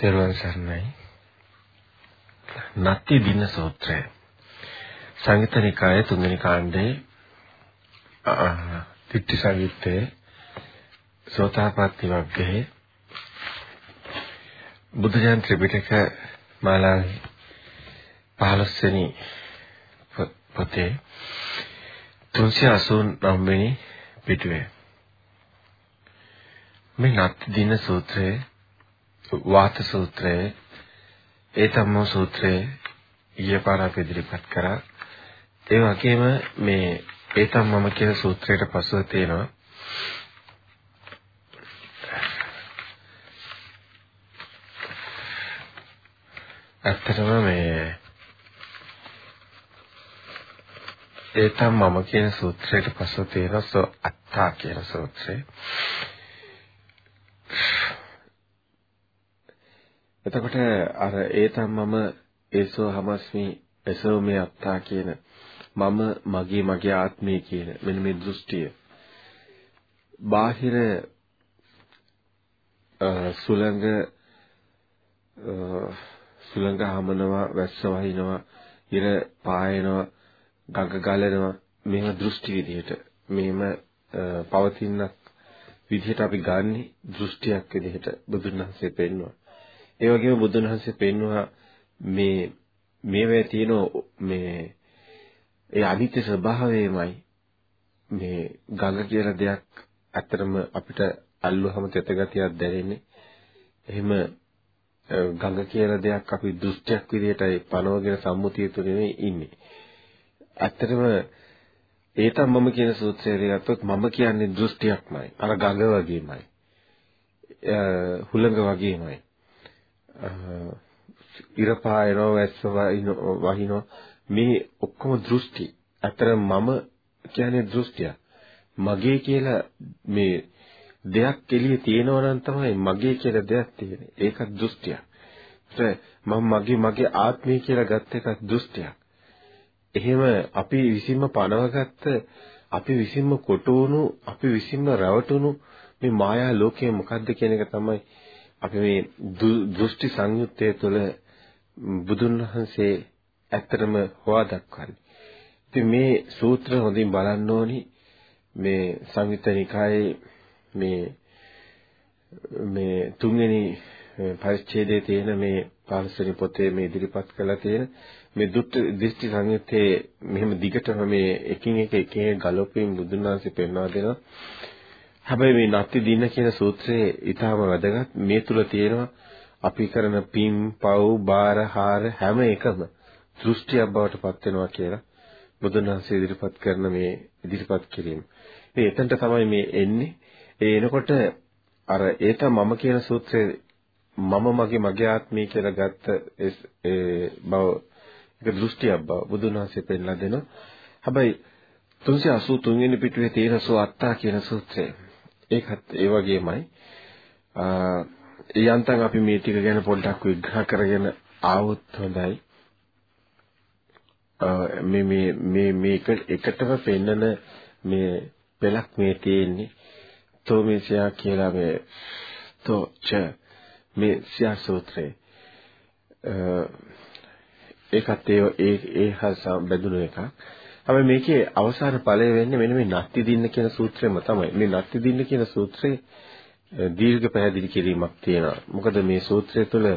තෙරුවන් සරණයි. නත්ති දින සූත්‍රය. සංයුත නිකායේ තුන්වෙනි කාණ්ඩේ තිට්ටි සංයුත්තේ සෝතාපට්ටි වග්ගයේ බුද්ධ ජන ත්‍රිපිටක මාලාවේ 15 වෙනි පොතේ 389 වෙනි පිටුවේ මේ නත්ති දින සූත්‍රයේ වාත සූත්‍රයේ ඒ තමෝ සූත්‍රයේ ඊයේ පාර අපි ඉදිරිපත් කරා. ඒ වගේම මේ ඒ තමම කියන සූත්‍රයට පසුව තියෙනවා ඇත්තටම මේ ඒතම් මම කියන සූත්‍රයට පසුව තියෙන සෝ අත්තා කියන සූත්‍රය. එතකොට අර ඒතම් මම ඒසෝ හමස්මි එසෝ මේ අත්තා කියන මම මගේ මගේ ආත්මය කියන මෙන්න මේ දෘෂ්ටිය. බාහිර සුළඟ සුළඟ හමනවා වැස්ස වහිනවා ඉර පායනවා ගඟ ගලනවා. මේව දෘෂ්ටි විදිහට. මේම පවතිනක් විදිහට අපි ගන්නේ දෘෂ්ටියක් විදිහට බුදුන් වහන්සේ පෙන්වනවා ඒ වගේම බුදුන් වහන්සේ පෙන්වුවා මේ මේවේ තියෙන මේ ඒ අනිත්‍ය ස්වභාවයමයි මේ ගඟ කියලා දෙයක් ඇත්තටම අපිට අල්ලුවම තෙත ගතියක් දැනෙන්නේ. එහෙම ගඟ කියලා දෙයක් අපි දෘෂ්ටියක් විදිහටයි පනවගෙන සම්මුතිය තුනේ ඉන්නේ. ඇත්තටම ඒ තමයි මම කියන සූත්‍රය ගත්තොත් මම කියන්නේ දෘෂ්ටියක්මයි. අර ගඟ වගේමයි. හුළඟ වගේමයි. ඉරපායනෝ වැස්ස වහිනෝ මේ ඔක්කොම දෘෂ්ටි. අතර මම කියන්නේ දෘෂ්ටිය. මගේ කියලා මේ දෙයක් එළියේ තියෙනවා නම් තමයි මගේ කියලා දෙයක් තියෙන්නේ. ඒක දෘෂ්ටියක්. මම මගේ මගේ ආත්මය කියලා ගත්ත එක දෘෂ්ටියක්. එහෙම අපි විසින්ම පනවගත්ත අපි විසින්ම කොටු වුණු අපි විසින්ම රැවටුණු මේ මායා ලෝකය මොකද්ද කියන එක තමයි අපි මේ දෘෂ්ටි සංයුත්තය තුළ බුදුන් වහන්සේ ඇත්තටම හොවා දක්වන්නේ. ඉතින් මේ සූත්‍ර හොඳින් බලන්න ඕනි මේ සංයුත්ත නිකායේ මේ මේ තුන්වෙනි පරිච්ඡේදයේ තියෙන මේ පාලසරි පොතේ මේ ඉදිරිපත් කරලා තියෙන මේ දෘෂ්ටි සංයුත්තේ මෙහෙම දිගටම මේ එකින් එක එකින් එක ගලපමින් බුදුන් වහන්සේ පෙන්වා දෙනවා. හැබැයි මේ නත්ති දින කියන සූත්‍රයේ ඊටාම වැදගත් මේ තුල තියෙනවා අපි කරන පින් පව් බාර හාර හැම එකම දෘෂ්ටියක් බවට පත් වෙනවා කියලා බුදුන් වහන්සේ ඉදිරිපත් කරන මේ ඉදිරිපත් කිරීම. මේ එතනට තමයි මේ එන්නේ. ඒ එනකොට අර ඒක මම කියන සූත්‍රයේ මම මගේ මගේ ආත්මය කියලා ගත්ත ඒ බව ඒක දෘෂ්ටියක් බව බුදුන් වහන්සේ පෙන්නලා දෙනවා. හැබැයි 383 වෙනි පිටුවේ තියෙන සෝ අත්තා කියන සූත්‍රය ඒකත් ඒ වගේමයි. යන්තම් අපි මේ ටික ගැන පොඩ්ඩක් විග්‍රහ කරගෙන ආවොත් හොඳයි. මේ මේ මේ මේක එකටම පෙන්නන මේ පෙලක් මේ තියෙන්නේ. තෝ මේ සියා කියලා මේ තෝ ච මේ සියා සූත්‍රේ ඒකත් ඒ ඒ හා බැඳුණු එකක්. හැබැයි මේකේ අවසාන ඵලය වෙන්නේ මෙන්න මේ නත්ති දින්න කියන සූත්‍රෙම තමයි. මේ නත්ති දින්න කියන සූත්‍රේ දීර්ඝ පැහැදිලි කිරීමක් තියෙනවා. මොකද මේ සූත්‍රය තුළ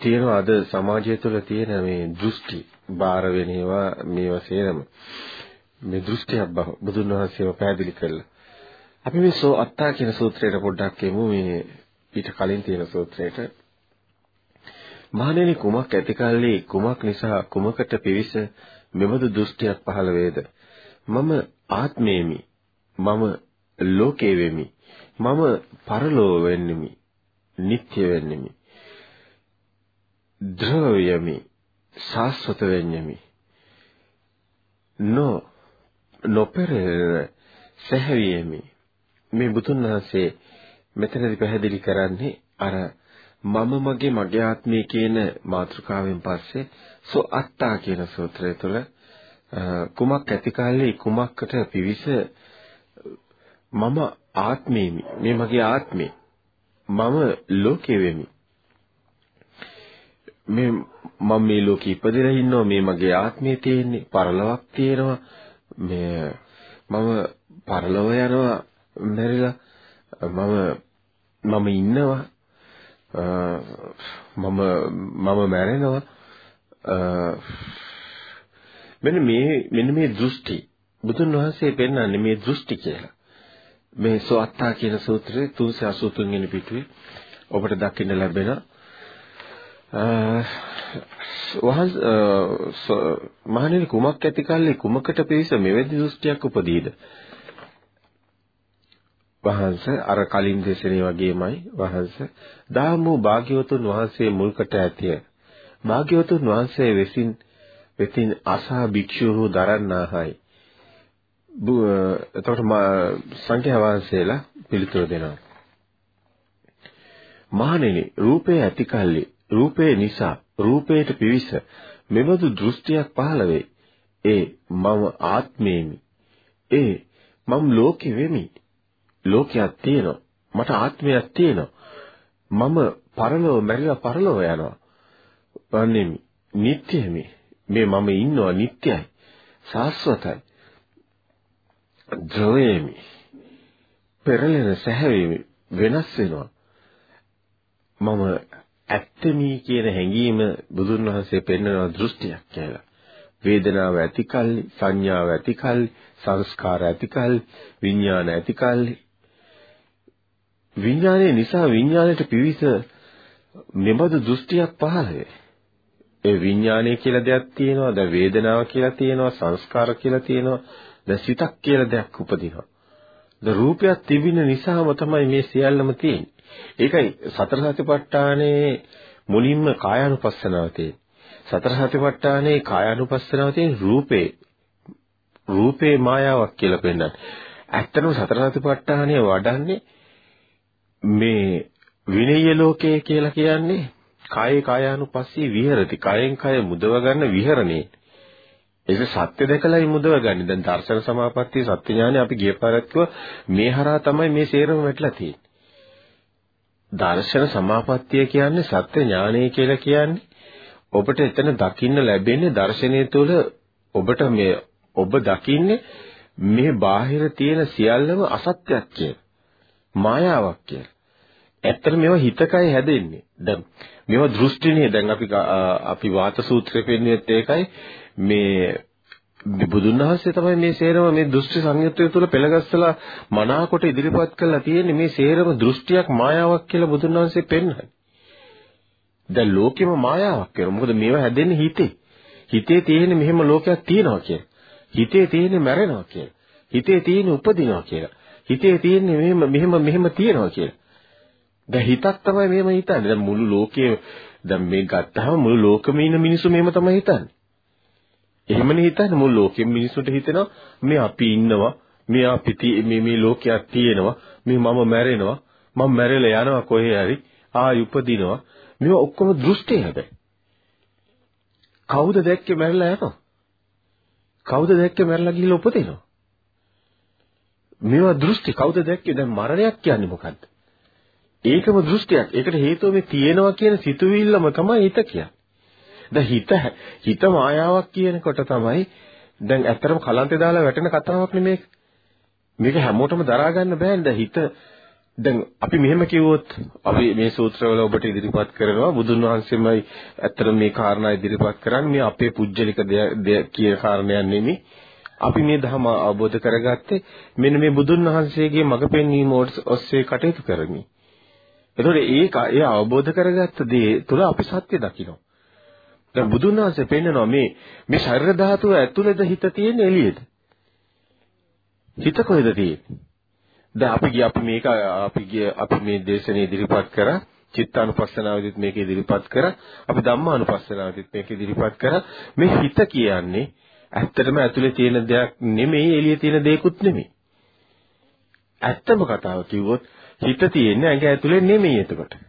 තියෙන අද සමාජය තුළ තියෙන මේ දෘෂ්ටි බාර වෙන ඒවා මේවා සේරම මේ දෘෂ්ටියක් බව බුදුන් වහන්සේව පැහැදිලි කළා. අපි මේ සෝ අත්තා කියන සූත්‍රයට පොඩ්ඩක් එමු මේ ඊට කලින් තියෙන සූත්‍රයට. මහණෙනි කුමක් ඇතිකල්ලි කුමක් නිසා කුමකට පිවිස මෙබඳු දෘෂ්ටියක් පහළ වේද? මම ආත්මේමි. මම ලෝකේ වෙමි. මම පරලෝ වෙන්නෙමි. නිට්ටය වෙන්නෙමි. ද්‍රව්‍යමි සාස්වත වෙන්නෙමි. නෝ නොපෙරෙන සැහැවියෙමි. මේ බුදුන් වහන්සේ මෙතනදී පැහැදිලි කරන්නේ අර මම මගේ මගේ ආත්මය කියන මාතෘකාවෙන් පස්සේ සෝ අත්තා කියන සූත්‍රය තුළ කුමක් ඇතිකාලේ කුමක්කට පිවිස මම ආත්මේමි. මේ මගේ ආත්මේ. මම ලෝකේ වෙමි. මේ මම මේ ලෝකෙ ඉපදෙලා ඉන්නවා. මේ මගේ ආත්මය තියෙන්නේ පරලොවක් තියෙනවා. මේ මම පරලොව යනවා මැරිලා. මම මම ඉන්නවා. මම මම මැරෙනවා. මෙන්න මේ මෙන්න මේ දෘෂ්ටි. බුදුන් වහන්සේ පෙන්වන්නේ මේ දෘෂ්ටි කියලා. මේ සෝත්තා කියන සූත්‍රයේ 383 වෙනි පිටුවේ ඔබට දකින්න ලැබෙන වහන්ස මහණෙනි කුමක් ඇති කල්ලි කුමකට පිවිස මෙවැනි දෘෂ්ටියක් උපදීද? වහන්ස අර කලින් දේශනේ වගේමයි වහන්ස දාමු භාග්‍යවතුන් වහන්සේ මුල්කට ඇතිය භාග්‍යවතුන් වහන්සේ වෙසින් වෙතින් අසා භික්ෂුහු දරන්නාහයි එතකොට සංඛ්‍යා වහන්සේලා පිළිතුරු දෙනවා මහණෙනි රූපේ ඇති කල්ලි රූපේ නිසා රූපයට පිවිස මෙබඳු දෘෂ්ටියක් පහළ වේ. ඒ මම ආත්මේමි. ඒ මම ලෝකෙ වෙමි. ලෝකයක් තියෙනවා. මට ආත්මයක් තියෙනවා. මම පරලෝ මැරිලා පරලෝ යනවා. වන්නේමි. නිට්ටයමි. මේ මම ඉන්නවා නිට්ටයයි. සාස්වතයි. ද්‍රවයේමි. පෙරලෙන සැහැවීමි වෙනස් වෙනවා. මම ඇත්තමි කියන හැඟීම බුදුන් වහන්සේ පෙන්වන දෘෂ්ටියක් කියලා. වේදනාව ඇතිකල්ලි, සංඥාව ඇතිකල්ලි, සංස්කාර ඇතිකල්ලි, විඥාන ඇතිකල්ලි. විඥානයේ නිසා විඥාණයට පිවිස මෙබඳු දෘෂ්ටියක් පහළ වේ. ඒ විඥානය කියලා දෙයක් තියෙනවා, දැන් වේදනාව කියලා තියෙනවා, සංස්කාර කියලා තියෙනවා, දැන් සිතක් කියලා දෙයක් උපදිනවා. ද රූපයක් තිබෙන නිසාම තමයි මේ සියල්ලම තියෙන්නේ. ඒකයි සතර සතිපට්ඨානයේ මුලින්ම කායානුපස්සනාව තියෙන්නේ. සතර සතිපට්ඨානයේ කායානුපස්සනාව තියෙන රූපේ රූපේ මායාවක් කියලා පෙන්නන්නේ. ඇත්තටම සතර සතිපට්ඨානය වඩන්නේ මේ විනය ලෝකය කියලා කියන්නේ කායේ කායානුපස්සී විහෙරති. කයෙන් කය මුදව ගන්න විහෙරණේ. ඒක සත්‍ය දැකලායි මුදව ගන්න. දැන් දර්ශන සමාපත්තිය සත්‍ය ඥානෙ අපි ගිය පාරත් මේ හරහා තමයි මේ සේරම වැටලා තියෙන්නේ. දර්ශන සමාපත්තිය කියන්නේ සත්‍ය ඥානය කියලා කියන්නේ ඔබට එතන දකින්න ලැබෙන්නේ දර්ශනය තුළ ඔබට මේ ඔබ දකින්නේ මේ බාහිර තියෙන සියල්ලම අසත්‍යයක් කියලා. මායාවක් කියලා. ඇත්තට මේවා හිතකයි හැදෙන්නේ. දැන් මේවා දෘෂ්ටිනේ දැන් අපි අපි වාත සූත්‍රය පෙන්වෙත් ඒකයි මේ බුදුන් වහන්සේ තමයි මේ සේරම මේ දෘෂ්ටි සංයුත්තය තුළ පෙළගස්සලා මනාකොට ඉදිරිපත් කරලා තියෙන්නේ මේ සේරම දෘෂ්ටියක් මායාවක් කියලා බුදුන් වහන්සේ පෙන්වන්නේ. දැන් ලෝකෙම මායාවක් කියලා. මොකද මේවා හැදෙන්නේ හිතේ. හිතේ තියෙන මෙහෙම ලෝකයක් තියෙනවා කියලා. හිතේ තියෙන මැරෙනවා කියලා. හිතේ තියෙන උපදිනවා කියලා. හිතේ තියෙන මෙහෙම මෙහෙම මෙහෙම තියෙනවා කියලා. දැන් හිතක් තමයි මෙහෙම හිතන්නේ. දැන් මුළු ලෝකයේ දැන් මේ ගත්තාම මුළු ලෝකෙම ඉන්න මිනිස්සු මෙහෙම තමයි හිතන්නේ. එහෙමනේ හිතන්නේ මුළු ලෝකෙම මිනිස්සුන්ට හිතෙනවා මේ අපි ඉන්නවා මේ අපි මේ මේ ලෝකයක් තියෙනවා මේ මම මැරෙනවා මම මැරෙලා යනවා කොහේ හරි ආයි උපදිනවා මේවා ඔක්කොම දෘෂ්ටි හැබැයි කවුද දැක්කේ මැරෙලා යනවා කවුද දැක්කේ මැරෙලා ගිහිල්ලා උපදිනවා මේවා දෘෂ්ටි කවුද දැක්කේ දැන් මරණයක් කියන්නේ මොකද්ද ඒකම දෘෂ්ටියක් ඒකට හේතුව මේ තියෙනවා කියන සිතුවිල්ලම තමයි හිත කියන්නේ දැන් හිත හිත මායාවක් කියනකොට තමයි දැන් ඇත්තටම කලන්තේ දාලා වැටෙන කතාවක් නෙමේක. මේක හැමෝටම දරා ගන්න බෑනේ. දැන් හිත දැන් අපි මෙහෙම කිව්වොත් අපි මේ සූත්‍රවල ඔබට ඉදිරිපත් කරනවා බුදුන් වහන්සේමයි ඇත්තටම මේ කාරණා ඉදිරිපත් කරන්නේ මේ අපේ පුජ්‍යලික දෙය කියන කාරණයක් නෙමෙයි. අපි මේ ධර්ම අවබෝධ කරගත්තේ මෙන්න මේ බුදුන් වහන්සේගේ මඟ පෙන්වීම ඔස්සේ කටයුතු කරමින්. එතකොට ඒක ඒ අවබෝධ කරගත්ත දේ තුළ අපි සත්‍ය දකිනවා. දැන් බුදුන් වහන්සේ පෙන්නනවා මේ මේ ශරීර ධාතුව ඇතුළේද හිත තියෙන එළියේද? හිත කොහෙද තියෙන්නේ? දැන් අපි ගිය අපි මේක අපි ගිය අපි මේ දේශනේ ඉදිරිපත් කරා චිත්තානුපස්සනාවෙදිත් මේක ඉදිරිපත් කරා අපි ධම්මානුපස්සනාවෙදිත් මේක ඉදිරිපත් කරා මේ හිත කියන්නේ ඇත්තටම ඇතුලේ තියෙන දෙයක් නෙමෙයි එළියේ තියෙන දෙයක්ුත් නෙමෙයි ඇත්තම කතාව කිව්වොත් හිත තියෙන්නේ ඇඟ ඇතුලේ නෙමෙයි එතකොට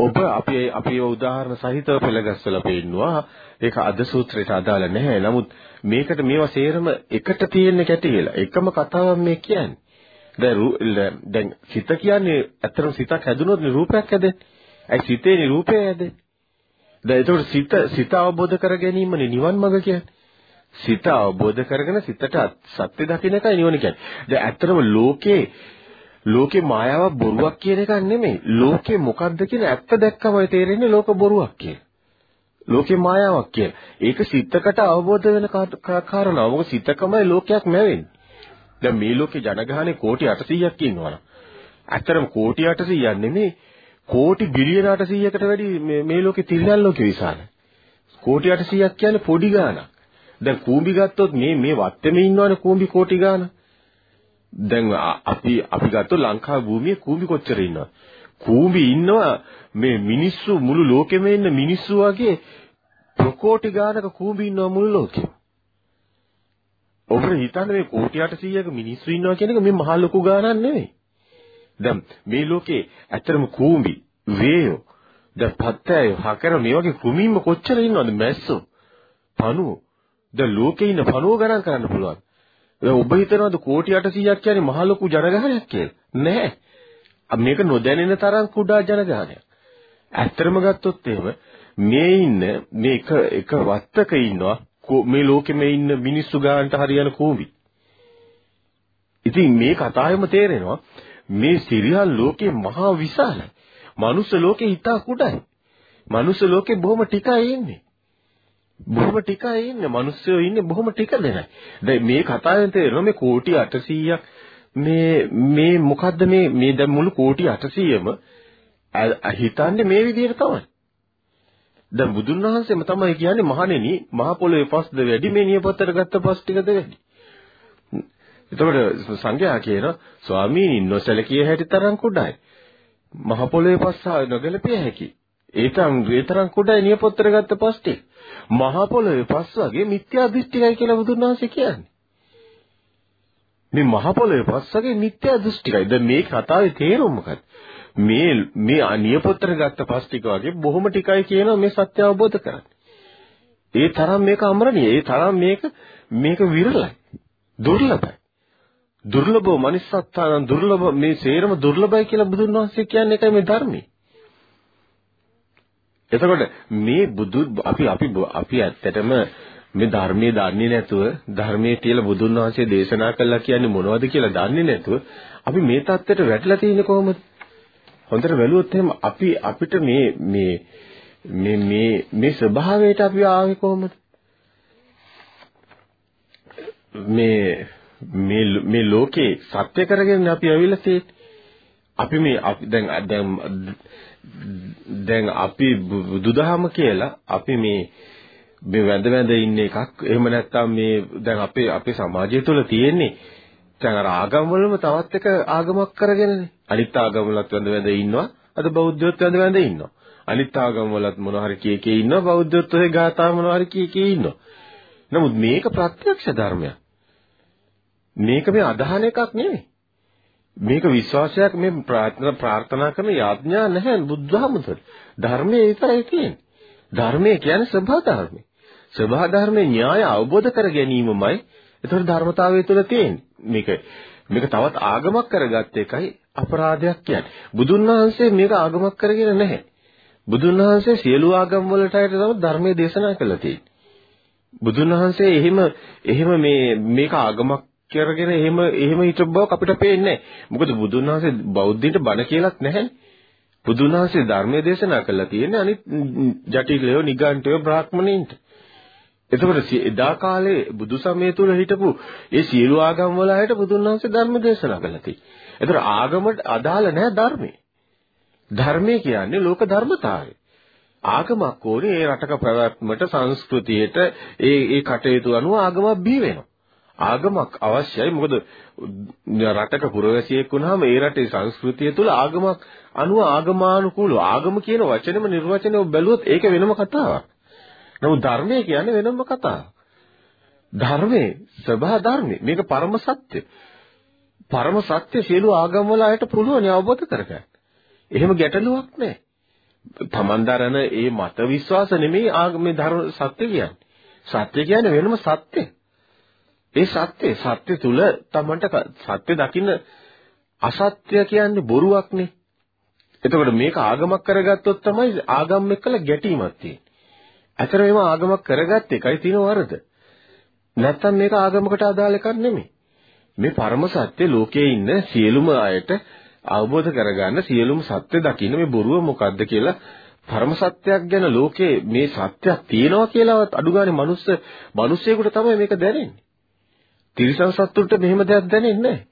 ඔබ අපි අපි උදාහරණ සහිතව පෙළගස්සලා පෙන්නවා. ඒක අද සූත්‍රයට අදාළ නැහැ. නමුත් මේකට මේවා සේරම එකට තියෙන කැටි කියලා. එකම කතාවක් මේ කියන්නේ. දැන් දැන් සිත කියන්නේ ඇත්තටම සිතක් හැදුනොත් රූපයක් හැදෙන්නේ. ඒ සිතේ රූපය හැදෙන්නේ. දැන් ඒතකොට සිත සිත අවබෝධ කර ගැනීමනේ නිවන් මඟ කියන්නේ. සිත අවබෝධ කරගෙන සිතට සත්‍ය දකින්න එකයි නිවන කියන්නේ. දැන් ඇත්තටම ලෝකේ ලෝකේ මායාවක් බොරුවක් කියන එකක් නෙමෙයි. ලෝකේ මොකද්ද කියන ඇත්ත දැක්කමයි තේරෙන්නේ ලෝක බොරුවක් කියලා. ලෝකේ මායාවක් කියලා. ඒක සිතකට අවබෝධ වෙන කාරණාව. මොකද සිතකමයි ලෝකයක් නැවෙන්නේ. දැන් මේ ලෝකේ ජනගහනේ කෝටි 800ක් ඉන්නවනම්. ඇත්තටම කෝටි 800ක් නෙමෙයි කෝටි බිලියන 800කට වැඩි මේ ලෝකේ තිරියන් ලෝකෙ විශාලයි. කෝටි 800ක් කියන්නේ පොඩි ගාණක්. දැන් කූඹි ගත්තොත් මේ මේ වත්තේම ඉන්නවනේ කූඹි කෝටි ගාණ. දැන් අපි අපි ගත්තොත් ලංකා භූමියේ කූඹි කොච්චර ඉන්නවද? කූඹි ඉන්නවා මේ මිනිස්සු මුළු ලෝකෙම ඉන්න මිනිස්සු වගේ ප්‍රකෝටි ගානක කූඹි ඉන්නවා මුළු ලෝකෙම. ඔබට හිතන්න මේ කෝටි 800ක මිනිස්සු ඉන්නවා කියන එක මේ මහ ලොකු ගානක් නෙවෙයි. දැන් මේ ලෝකේ ඇත්තටම කූඹි, වේයෝ, දැන් පත්තය, හකර මේ වගේ කුමින්ම කොච්චර ඉන්නවද මැස්සෝ, පණුවෝ. දැන් ලෝකේ ඉන්න පණුවෝ ගණන් කරන්න පුළුවන්. දැන් ඔබ හිතනවද කෝටි 800ක් කියන්නේ මහ ලොකු ජනගහනයක් කියලා? නෑ. මේක නොදැනෙන තරම් කුඩා ජනගහනයක්. ඇත්තටම ගත්තොත් එහෙම මේ ඉන්න මේ එක එක වත්තක ඉන්නවා මේ ලෝකෙම ඉන්න මිනිස්සු ගානට හරියන කූඹි. ඉතින් මේ කතාවෙම තේරෙනවා මේ සිරියල් ලෝකේ මහා විශාලයි. මනුස්ස ලෝකේ හිතා කුඩයි. මනුස්ස ලෝකේ බොහොම ටිකයි ඉන්නේ. බොහොම ටිකයි ඉන්නේ. මිනිස්සුયો ඉන්නේ බොහොම ටික දෙනයි. දැන් මේ කතාවෙන් තේරෙනවා මේ කෝටි 800ක් මේ මේ මොකද්ද මේ මේ දැන් මුළු කෝටි 800ම හිතන්නේ මේ විදිහට තමයි. දැන් බුදුන් වහන්සේම තමයි කියන්නේ මහණෙනි මහ පොළොවේ පස්ද වැඩි මේ නියපොත්තට ගත්ත පස් ටිකද වැඩි. එතකොට සංඝයා කියන ස්වාමීනි නොසලකිය හැටි තරම් කුඩායි. මහ පොළොවේ පස් නොගැලපිය හැකි. ඒ තරම් ඒ තරම් කුඩායි නියපොත්තට ගත්ත පස් ටික. මහ පොළොවේ පස් වගේ මිත්‍යා දෘෂ්ටිකයි කියලා බුදුන් වහන්සේ කියන්නේ. මේ මහ පොළොවේ පස් වගේ මිත්‍යා දෘෂ්ටිකයි. දැන් මේ කතාවේ තේරුම මොකක්ද? මේ මේ අනියපොත්තර ගත්ත පස් ටික වගේ බොහොම ටිකයි කියන මේ සත්‍ය අවබෝධ කරගන්න. ඒ තරම් මේක අමරණීය. ඒ තරම් මේක මේක විරලයි. දුර්ලභයි. දුර්ලභව මනිස්සත්තාන දුර්ලභ මේ සේරම දුර්ලභයි කියලා බුදුන් වහන්සේ කියන්නේ ඒකයි මේ ධර්මයේ. එතකොට මේ බුදු අපි අපි අපි ඇත්තටම මේ ධර්මයේ දන්නේ නැතුව ධර්මයේ තියලා බුදුන් වහන්සේ දේශනා කළා කියන්නේ මොනවද කියලා දන්නේ නැතුව අපි මේ தත්ත්වයට වැටලා තියෙන්නේ කොහොමද? හොඳට බැලුවොත් එහෙම අපි අපිට මේ මේ මේ මේ මේ ස්වභාවයට අපි ආවේ කොහොමද? මේ මේ මේ ලෝකේ සත්‍ය කරගෙන අපි ඇවිල්ලා තියෙන්නේ. අපි මේ අපි දැන් දැන් දැන් අපි බුදුදහම කියලා අපි මේ මේ වැඳ වැඳ ඉන්න එකක්. එහෙම නැත්නම් මේ දැන් අපේ අපේ සමාජය තුළ තියෙන්නේ. දැන් අර ආගම් වලම තවත් එක ආගමක් කරගෙනනේ. අනිත් ආගම් වලත් වැඳ වැඳ ඉන්නවා. අද බෞද්ධයොත් වැඳ වැඳ ඉන්නවා. අනිත් ආගම් වලත් මොන හරි කී කී ඉන්නවා. බෞද්ධයොත් ඔය ගාථා මොන හරි කී කී ඉන්නවා. නමුත් මේක ප්‍රත්‍යක්ෂ ධර්මයක්. මේක මේ අදහන එකක් නෙවෙයි මේක විශ්වාසයක් මේ ප්‍රාර්ථනා ප්‍රාර්ථනා කරන යාඥා නැහැ බුද්ධහම තුළ. ධර්මයේ විතරයි තියෙන්නේ. ධර්මයේ කියන්නේ සබහා ධර්මයි. සබහා ධර්මයේ න්‍යාය අවබෝධ කර ගැනීමමයි ඒතර ධර්මතාවය තුළ තියෙන්නේ. මේක මේක තවත් ආගමක් කරගත්ත එකයි අපරාධයක් කියන්නේ. බුදුන් වහන්සේ මේක ආගමක් කරගෙන නැහැ. බුදුන් වහන්සේ සියලු ආගම් වලට අයට තමයි ධර්මයේ දේශනා කළා තියෙන්නේ. බුදුන් වහන්සේ එහෙම එහෙම මේ මේක ආගමක් කරගෙන එහෙම එහෙම හිටපු බවක් අපිට පේන්නේ නැහැ. මොකද බුදුන් වහන්සේ බෞද්ධයින්ට බණ කියලාත් නැහැනේ. බුදුන් වහන්සේ ධර්මයේ දේශනා කළා තියෙන්නේ අනිත් ජටිලයෝ නිගණ්ඨයෝ බ්‍රාහ්මණයින්ට. එතකොට එදා කාලේ බුදු සමය තුල හිටපු ඒ සියලු ආගම් වල අයට බුදුන් වහන්සේ ධර්ම දේශනා කළා තියෙන්නේ. එතකොට ආගමට අදාළ නැහැ ධර්මයේ. ධර්මයේ කියන්නේ ලෝක ධර්මතාවය. ආගමක් ඕනේ ඒ රටක පැවැත්මට සංස්කෘතියට ඒ ඒ කටයුතු අනුව ආගමක් බිහි වෙනවා. ආගමක් අවශ්‍යයි. මොකද රටක පුරවැසියෙක් වුණාම ඒ රටේ සංස්කෘතිය තුළ ආගමක් අනුව ආගමානුකූලව ආගම කියන වචනේම නිර්වචනය බැලුවොත් ඒක වෙනම කතාවක්. නමුත් ධර්මය කියන්නේ වෙනම කතාවක්. ධර්මයේ සබහා ධර්මයේ මේක පරම සත්‍ය. පරම සත්‍ය සියලු ආගම් වල අයට පුළුවන් අවබෝධ කරගන්න. එහෙම ගැටලුවක් නැහැ. තමන් දරන ඒ මත විශ්වාස නෙමෙයි ආගමේ ධර්ම සත්‍ය කියන්නේ. සත්‍ය කියන්නේ වෙනම සත්‍යයක්. ඒ සත්‍ය සත්‍ය තුල තමන්ට සත්‍ය දකින්න අසත්‍ය කියන්නේ බොරුවක්නේ. එතකොට මේක ආගමක් කරගත්තොත් තමයි ආගම් එක්කලා ගැටීමක් තියෙන්නේ. අතර මේව ආගමක් කරගත්ත එකයි තියෙන වරද. නැත්තම් මේක ආගමකට අදාළ එකක් නෙමෙයි. මේ පරම සත්‍ය ලෝකයේ ඉන්න සියලුම අයට අවබෝධ කරගන්න සියලුම සත්‍ය දකින්න මේ බොරුව මොකද්ද කියලා පරම සත්‍යයක් ගැන ලෝකේ මේ සත්‍යයක් තියෙනවා කියලාවත් අඩු ගානේ මනුස්ස මිනිස්සෙකුට තමයි මේක දැනෙන්නේ. තිරිසන් සත්තුන්ට මෙහෙම දෙයක් දැනෙන්නේ නැහැ.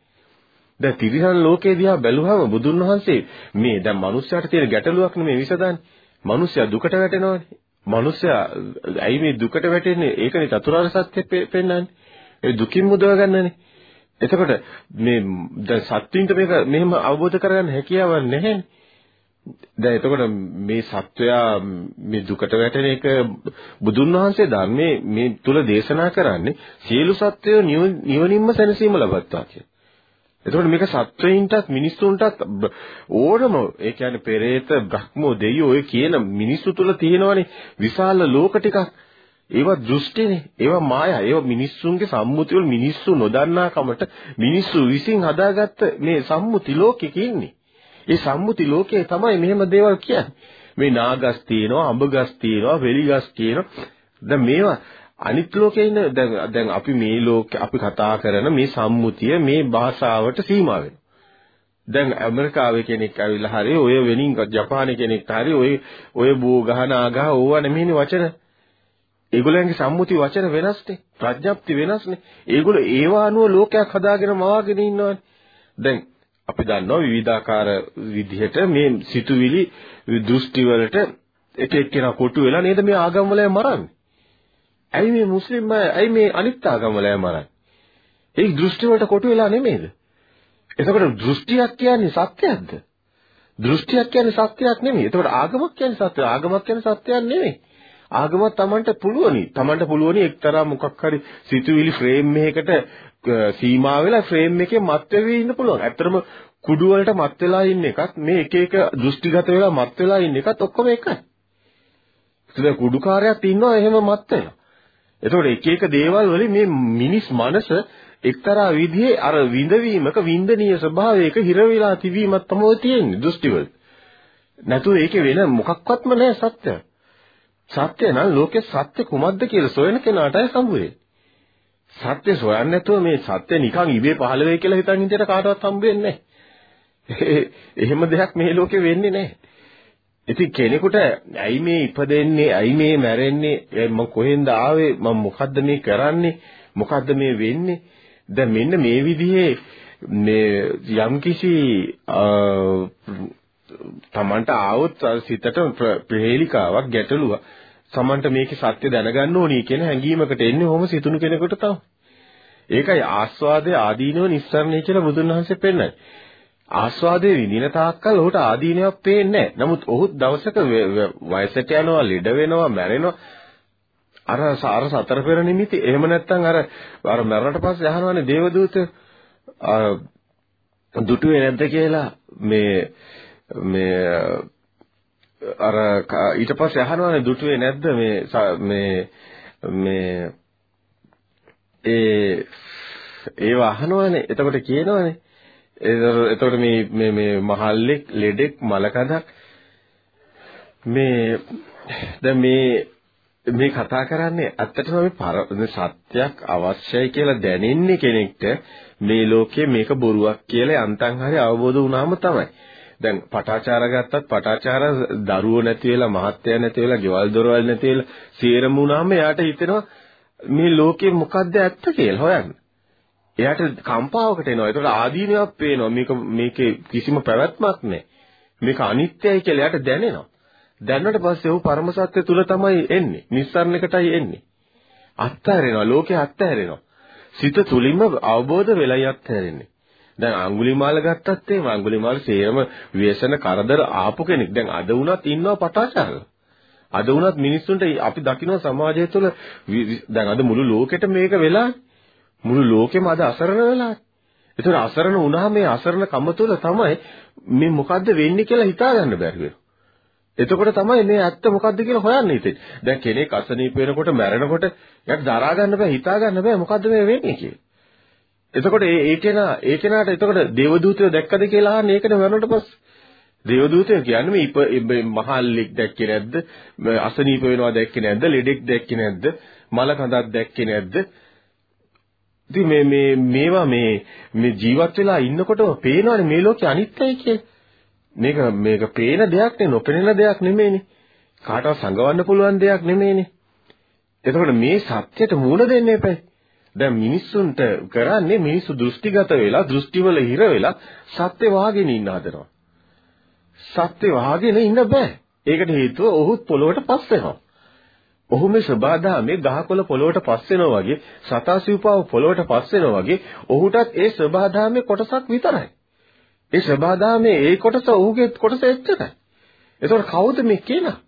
දැන් තිරිසන් ලෝකේ දිහා බැලුවම බුදුන් වහන්සේ මේ දැන් මිනිස්සයාට තියෙන ගැටලුවක් නෙමෙයි විසඳන්නේ. මිනිස්සයා දුකට වැටෙනවානේ. මිනිස්සයා ඇයි මේ දුකට වැටෙන්නේ? ඒකනේ චතුරාර්ය සත්‍ය පෙන්නන්නේ. ඒ දුකින් මුදව ගන්නනේ. එතකොට මේ දැන් සත්‍යින්ට මේක මෙහෙම අවබෝධ කරගන්න හැකියාවක් නැහැනේ. දැන් එතකොට මේ සත්වයා මේ දුකට වැටෙන එක බුදුන් වහන්සේ ධර්මයේ මේ තුල දේශනා කරන්නේ සියලු සත්වයෝ නිවනින්ම සැනසීම ලබත්තා කියලා. එතකොට මේක සත්වයින්ටත් මිනිස්සුන්ටත් ඕනම ඒ කියන්නේ පෙරේත බ්‍රහ්මෝ දෙවියෝ ඔය කියන මිනිස්සු තුල තියෙනවනේ විශාල ලෝක ටිකක්. ඒවා දෘෂ්ටිනේ ඒවා මායා. ඒවා මිනිස්සුන්ගේ සම්මුති වල මිනිස්සු නොදන්නා කමට මිනිස්සු විසින් හදාගත්ත මේ සම්මුති ලෝකෙක ඉන්නේ. ඒ සම්මුති ලෝකයේ තමයි මෙහෙම දේවල් කියන්නේ මේ නාගස් තියෙනවා අඹගස් තියෙනවා වෙලිගස් තියෙනවා දැන් මේවා අනිත් ලෝකේ ඉන්න දැන් දැන් අපි මේ ලෝක අපි කතා කරන මේ සම්මුතිය මේ භාෂාවට සීමා වෙනවා. දැන් ඇමරිකාවේ කෙනෙක් ඇවිල්ලා හරි ඔය වෙනින් ජපානයේ කෙනෙක් හරි ඔය ඔය බෝ ගහන ආගහ ඕවා නෙමෙයිනේ වචන. ඒගොල්ලන්ගේ සම්මුති වචන වෙනස්නේ. ප්‍රඥප්ති වෙනස්නේ. ඒගොල්ලෝ ඒවා අනුව ලෝකයක් හදාගෙන මවාගෙන ඉන්නවානේ. දැන් අපි දන්නවා විවිධාකාර විදිහට මේ සිතුවිලි දෘෂ්ටි වලට එක එක්කෙනා කොටු වෙලා නේද මේ ආගම් වල මරන්නේ. ඇයි මේ මුස්ලිම් අය ඇයි මේ අනිත් ආගම් වල යමරන්නේ? ඒ දෘෂ්ටි වලට කොටු වෙලා නෙමෙයිද? එතකොට දෘෂ්ටියක් කියන්නේ සත්‍යයක්ද? දෘෂ්ටියක් කියන්නේ සත්‍යයක් නෙමෙයි. එතකොට ආගමක් කියන්නේ සත්‍ය. ආගමක් කියන්නේ සත්‍යයක් නෙමෙයි. ආගමක් Tamanට පුළුවනි. Tamanට පුළුවනි එක්තරා මොකක් හරි සිතුවිලි ෆ්‍රේම් එකකට සීමා වෙලා ෆ්‍රේම් එකේ මත් වෙවි ඉන්න පුළුවන්. ඇත්තටම කුඩු වලට මත් වෙලා ඉන්න එකත් මේ එක එක දෘෂ්ටිගත වෙලා මත් වෙලා ඉන්න එකත් ඔක්කොම එකයි. ඉතින් කුඩුකාරයෙක් ඉන්නවා එහෙම මත් වෙලා. එතකොට එක එක දේවල් වලින් මේ මිනිස් මනස එක්තරා විදිහේ අර විඳවීමක වින්දනීය ස්වභාවයක හිර වෙලා තිබීමක් තමයි තියෙන්නේ දෘෂ්ටිවල. නැතුව ඒකේ වෙන මොකක්වත්ම නැහැ සත්‍ය. සත්‍ය නම් ලෝකේ සත්‍ය කුමක්ද කියලා සොයන කෙනාටයි හම්බ සත්‍ය සොයන්නේ නැතුව මේ සත්‍ය නිකන් ඉබේ පහළ වෙයි කියලා හිතන් ඉඳලා කාටවත් හම්බ වෙන්නේ නැහැ. එහෙම දෙයක් මේ ලෝකේ වෙන්නේ නැහැ. ඉතින් කෙනෙකුට ඇයි මේ ඉපදෙන්නේ ඇයි මේ මැරෙන්නේ මම කොහෙන්ද ආවේ මම මොකද්ද මේ කරන්නේ මොකද්ද මේ වෙන්නේ දැන් මෙන්න මේ විදිහේ මේ යම්කිසි තමන්ට ආවොත් සිතට ප්‍රහේලිකාවක් ගැටලුවක් තමන්ට මේකේ සත්‍ය දැනගන්න ඕනි කියන හැඟීමකට එන්නේ කොහොම සිතුණු කෙනෙකුට තමයි ඒකයි ආස්වාදයේ ආදීනව නිස්සරණය කියලා බුදුන් වහන්සේ පෙන්නන්නේ ආස්වාදයේ විඳින තාක්කල් ඔහුට ආදීනයක් පේන්නේ නැහැ. නමුත් ඔහු දවසක වයසට යනවා, ලෙඩ වෙනවා, මැරෙනවා. අර අර සතර පෙර නිමිති එහෙම නැත්නම් අර අර මරණට පස්සේ අහනවානේ දේවදූත දුටුවේ නැද්ද කියලා මේ මේ අර ඊට පස්සේ අහනවානේ දුටුවේ නැද්ද මේ මේ මේ ඒ ඒව අහනවානේ එතකොට කියනවානේ එතකොට මේ මේ මේ මහල්ලෙක් ලෙඩෙක් මලකඳක් මේ දැන් මේ මේ කතා කරන්නේ ඇත්තටම මේ සත්‍යයක් අවශ්‍යයි කියලා දැනෙන්නේ කෙනෙක්ට මේ ලෝකයේ මේක බොරුවක් කියලා යන්තම් හරි අවබෝධ වුණාම තමයි. දැන් පටාචාර ගත්තත් පටාචාර දරුවෝ නැති වෙලා මහත්ය නැති වෙලා ගෙවල් දොරවල් නැති වෙලා සීරම වුණාම එයාට හිතෙනවා මේ ලෝකේ මොකද්ද ඇත්ත කියලා හොයන්න. එයාට කම්පාවකට එනවා. ඒතකොට ආදීනයක් පේනවා. මේක මේකේ කිසිම පැවැත්මක් නැහැ. මේක අනිත්‍යයි කියලා එයාට දැනෙනවා. දැන්නට පස්සේ ਉਹ පරම සත්‍ය තුල තමයි එන්නේ. නිස්සාරණයකටයි එන්නේ. අත්හැරෙනවා. ලෝකේ අත්හැරෙනවා. සිත තුලින්ම අවබෝධ වෙලයි අත්හැරෙන්නේ. දැන් අඟුලිමාල ගත්තත් එහෙම අඟුලිමාල සේරම ව්‍යසන කරදර ආපු කෙනෙක්. දැන් අද වුණත් ඉන්නවා පටාචාරල. අද වුණත් මිනිස්සුන්ට අපි දකින්න සමාජය තුළ දැන් අද මුළු ලෝකෙට මේක වෙලානේ. මුළු ලෝකෙම අද අසරණ වෙලා. ඒතර අසරණ වුණාම මේ අසරණ කම තුළ තමයි මේ මොකද්ද වෙන්නේ කියලා හිතා ගන්න බැරි වෙනවා. එතකොට තමයි මේ ඇත්ත මොකද්ද කියලා හොයන්න හිතෙන්නේ. දැන් කෙනෙක් අසනීප වෙනකොට මැරෙනකොට යක් දරා ගන්න බෑ හිතා ගන්න බෑ මොකද්ද මේ වෙන්නේ කියලා. එතකොට ඒ ඒ කෙනා ඒ කෙනාට එතකොට දේවදූතයෝ දැක්කද කියලා අහන්නේ ඒකනේ වරනට පස්සේ. දේවදූතයෝ කියන්නේ මේ මහල්ලෙක් දැක්කේ නැද්ද? අසනීප වෙනවා දැක්කේ නැද්ද? ලෙඩෙක් දැක්කේ නැද්ද? මල කඳක් දැක්කේ නැද්ද? ඉතින් මේ මේ මේවා මේ මේ ජීවත් වෙලා ඉන්නකොටම පේනවනේ මේ ලෝකේ අනිත්‍යයි කියලා. මේක මේක පේන දෙයක් නේ නොපෙනෙන දෙයක් නෙමෙයිනේ. කාටවත් සංගවන්න පුළුවන් දෙයක් නෙමෙයිනේ. එතකොට මේ සත්‍යයට මූණ දෙන්න එපා. දැන් මිනිස්සුන්ට කරන්නේ මිනිස්සු දෘෂ්ටිගත වෙලා දෘෂ්ටිවල හිර වෙලා සත්‍ය වාගෙන ඉන්න හදනවා. සත්‍ය වාගෙන ඉන්න බෑ. ඒකට හේතුව ඔහුත් පොළොවට පස් වෙනවා. ඔහු මේ සබාදාමේ ගහකොළ පොළොවට පස් වෙනවා වගේ සතාසිව්පාව පොළොවට පස් වෙනවා වගේ ඔහුටත් ඒ සබාදාමේ කොටසක් විතරයි. ඒ සබාදාමේ ඒ කොටස ඔහුගේ කොටස එච්චරයි. ඒතකොට කවුද මේ කෙනා?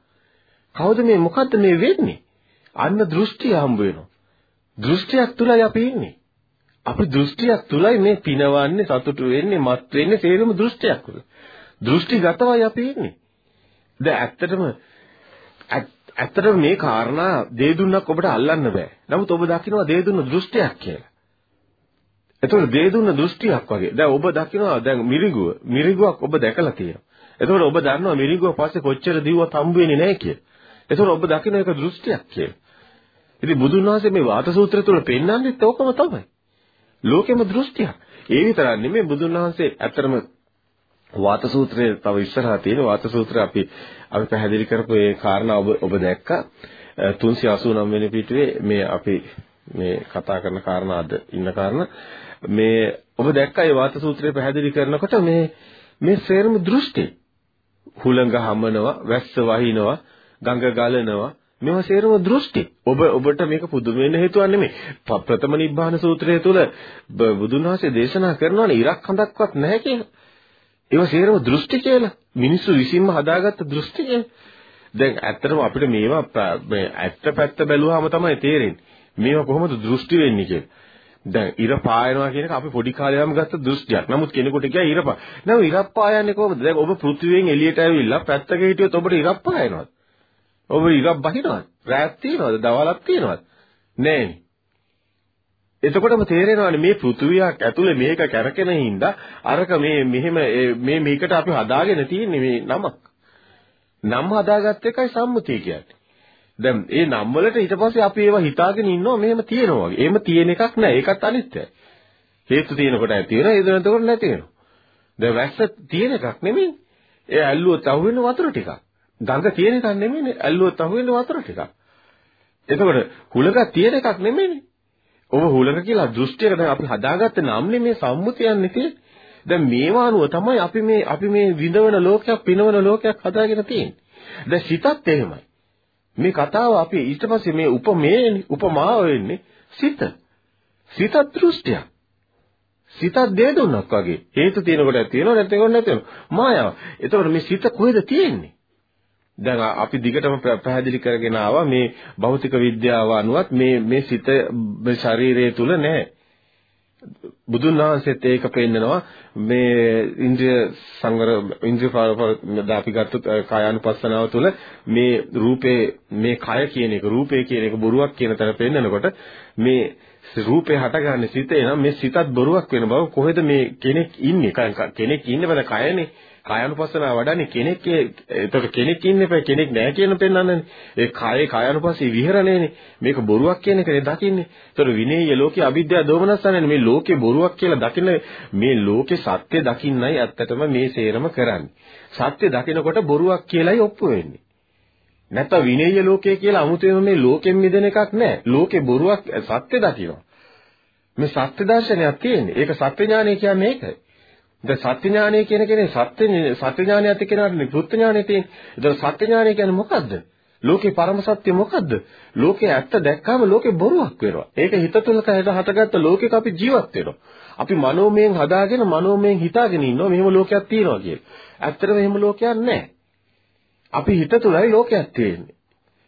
කවුද මේ මොකද්ද මේ වෙන්නේ? අන්න දෘෂ්ටිය හම්බ වෙනවා. දෘෂ්ටියක් තුලයි අපි ඉන්නේ. අපි දෘෂ්ටියක් තුලයි මේ පිනවන්නේ සතුටු වෙන්නේ මත් වෙන්නේ තේරුම දෘෂ්ටියක් තුල. දෘෂ්ටිගතවයි අපි ඉන්නේ. දැන් ඇත්තටම ඇත්තටම මේ කාරණා දේ දුන්නක් ඔබට අල්ලන්න බෑ. නමුත් ඔබ දකිනවා දේ දුන්න දෘෂ්ටියක් කියලා. එතකොට දේ දුන්න දෘෂ්ටියක් වගේ. දැන් ඔබ දකිනවා දැන් මිරිගුව. මිරිගුවක් ඔබ දැකලා තියෙනවා. එතකොට ඔබ දන්නවා මිරිගුව පස්සේ කොච්චර දිව්වත් හම්බ වෙන්නේ නැහැ කියලා. එතකොට ඔබ දකින එක දෘෂ්ටියක් කියලා. ඉතින් බුදුන් වහන්සේ මේ වාත සූත්‍රය තුල පෙන්වන්නේත් ඕකම තමයි. ලෝකෙම දෘෂ්ටියක්. ඒ විතරක් නෙමෙයි බුදුන් වහන්සේ ඇත්තරම වාත සූත්‍රයේ තව ඉස්සරහා තියෙන වාත සූත්‍රය අපි අපි පැහැදිලි කරපු ඒ කාරණා ඔබ ඔබ දැක්කා 389 වෙනි පිටුවේ මේ අපි මේ කතා කරන කාරණා අද ඉන්න කාරණා මේ ඔබ දැක්කා ඒ වාත සූත්‍රය පැහැදිලි කරනකොට මේ මේ සේරම දෘෂ්ටි හුළඟ හමනවා වැස්ස වහිනවා ගඟ ගලනවා මේවා සේරම දෘෂ්ටි. ඔබ ඔබට මේක පුදුම වෙන්න හේතුවක් නෙමෙයි. ප්‍රථම නිබ්බාන සූත්‍රය තුල බුදුන් වහන්සේ දේශනා කරනවානේ ඉරක් හඳක්වත් නැහැ කියලා. ඒවා සේරම දෘෂ්ටි කියලා. මිනිස්සු විසින්ම හදාගත්ත දෘෂ්ටි කියලා. දැන් ඇත්තටම අපිට මේවා මේ ඇත්ත පැත්ත බැලුවාම තමයි තේරෙන්නේ. මේවා කොහොමද දෘෂ්ටි වෙන්නේ කියලා. දැන් ඉර පායනවා කියන එක අපි පොඩි කාලේම ගත්ත දෘෂ්ටියක්. නමුත් කෙනෙකුට කියයි ඉර පා. නෑ ඉර පායන්නේ කොහොමද? දැන් ඔබ පෘථිවියෙන් එළියට ඇවිල්ලා පැත්තක හිටියොත් ඔබට ඉරක් පායනවද? ඔබ ඉරක් බහිනවද? රැත් තියනවද? දවලක් තියනවද? නෑනේ. එතකොටම තේරෙනවානේ මේ පෘථුවියක් ඇතුලේ මේක කැරකෙන හින්දා අරක මේ මෙහෙම මේ මේකට අපි හදාගෙන තියෙන්නේ මේ නමක්. නම් හදාගත්ත එකයි සම්මුතිය කියන්නේ. දැන් ඒ නම් වලට ඊට පස්සේ අපි ඒවා හිතාගෙන ඉන්නවා මෙහෙම තියෙනවා වගේ. එහෙම තියෙන එකක් නෑ. ඒකත් අනිත්‍යයි. හේතු තියෙනකොට ඇති වෙනවා, හේතු නැතකොට නැති වෙනවා. දැන් වැස්ස තියෙන එකක් නෙමෙයි. ඒ ඇල්ලුවොත් අහුවෙන වතුර ටිකක්. ගඟ තියෙන එකක් නෙමෙයිනේ. ඇල්ලුවොත් අහුවෙන්නේ වතුර ටිකක්. එතකොට හුලඟ තියෙන එකක් නෙමෙයිනේ. ඔබ හුලඟ කියලා දෘෂ්ටියක දැන් අපි හදාගත්ත නම්නේ මේ සම්මුතියන්නේ තියෙන්නේ. දැන් මේවා අනුව තමයි අපි මේ අපි මේ විඳවන ලෝකයක් පිනවන ලෝකයක් හදාගෙන තියෙන්නේ. දැන් සිතත් එහෙමයි. මේ කතාව අපි ඊට පස්සේ මේ උපමේනේ උපමාව වෙන්නේ සිත. සිතත් දෘෂ්ටියක්. සිතත් දේ දුන්නක් වගේ. හේතු තියෙනකොට තියෙනව නැත්නම් නැත්නම් මායාව. එතකොට මේ සිත කොහෙද තියෙන්නේ? දැන් අපි දිගටම පැහැදිලි කරගෙන ආවා මේ භෞතික විද්‍යාව අනුවත් මේ මේ සිත මේ ශරීරය තුල නැහැ. බුදුන් වහන්සේත් ඒක පෙන්නනවා. මේ ඉන්ද්‍රිය සංවර ඉන්ද්‍රිය පාරපර අපි ගත්ත කායानुපස්සනාව තුළ මේ රූපේ මේ කය කියන එක රූපේ කියන එක බොරුවක් කියන තැන පෙන්නකොට මේ රූපේ හටගන්නේ සිතේ නම් මේ සිතත් බොරුවක් වෙන බව කොහෙද මේ කෙනෙක් ඉන්නේ? කෙනෙක් ඉන්නේ බල කයනේ? කායानुපස්සනාව වඩන්නේ කෙනෙක් ඒතකොට කෙනෙක් ඉන්නේ කෙනෙක් නැහැ කියන පෙන්නන්නේ. ඒ කායේ කායानुපස්සී විහරණයනේ. මේක බොරුවක් කියන එකනේ දකින්නේ. ඒතකොට විනේය ලෝකේ අවිද්‍යාව දෝමනස්සන්නේ මේ ලෝකේ බොරුවක් කියලා දකින මේ ලෝකේ සත්‍ය දකින්නයි ඇත්තටම මේ සේරම කරන්නේ. සත්‍ය දකිනකොට බොරුවක් කියලායි ඔප්පු වෙන්නේ. නැත්නම් විනේය ලෝකය කියලා 아무තේම මේ ලෝකෙන් මිදෙන එකක් නැහැ. ලෝකේ බොරුවක් සත්‍ය දකිනවා. මේ සත්‍ය දර්ශනයක් තියෙන්නේ. ඒක සත්‍ය ඥානය කියන්නේ ඒකයි. දැන් සත්‍ය ඥානය කියන කෙනේ සත්‍ය සත්‍ය ඥානය ඇති කෙනාට පුත්ත ඥානය තියෙන්නේ. ඒතර සත්‍ය ඥානය කියන්නේ මොකද්ද? ලෝකේ පරම සත්‍ය මොකද්ද? ලෝකේ ඇත්ත දැක්කම ලෝකේ බොරුවක් වෙනවා. ඒක හිත තුළ හටගත්ත ලෝකෙක අපි ජීවත් වෙනවා. අපි මනෝමයෙන් හදාගෙන මනෝමයෙන් හිතාගෙන ඉන්නවා මෙහෙම ලෝකයක් තියෙනවා කියලා. ඇත්තටම එහෙම ලෝකයක් නැහැ. අපි හිත තුළයි ලෝකයක් තියෙන්නේ.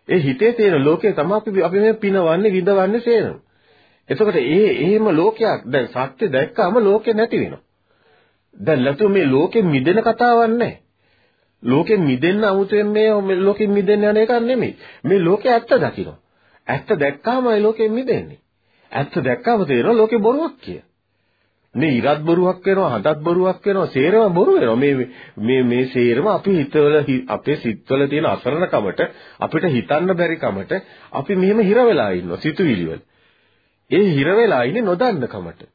ඒ හිතේ තියෙන ලෝකේ තමයි අපි අපි මේ පිනවන්නේ විඳවන්නේ සේරම. එතකොට ඒ එහෙම ලෝකයක් දැන් සත්‍ය දැක්කම ලෝකේ නැති වෙනවා. දැන් නැතු මේ ලෝකෙ මිදෙන කතාවක් නැහැ. ලෝකෙ මිදෙන්න 아무තෙන් මේ ලෝකෙ මිදෙන්න යන එකක් නෙමෙයි. මේ ලෝකේ ඇත්ත දකින්න. ඇත්ත දැක්කාම ඒ ලෝකෙ මිදෙන්නේ. ඇත්ත දැක්කාම තේරෙනවා ලෝකේ බොරුවක් කිය. මේ ඉරත් බොරුවක් වෙනවා හදත් බොරුවක් වෙනවා සේරම බොරු වෙනවා මේ මේ මේ සේරම අපි හිතවල අපේ සිත්වල තියෙන අසරණකමට අපිට හිතන්න බැරි කමට අපි මෙහෙම හිර වෙලා ඉන්නවා සිතුවිලි වල ඒ හිර වෙලා ඉන්නේ නොදන්න කමට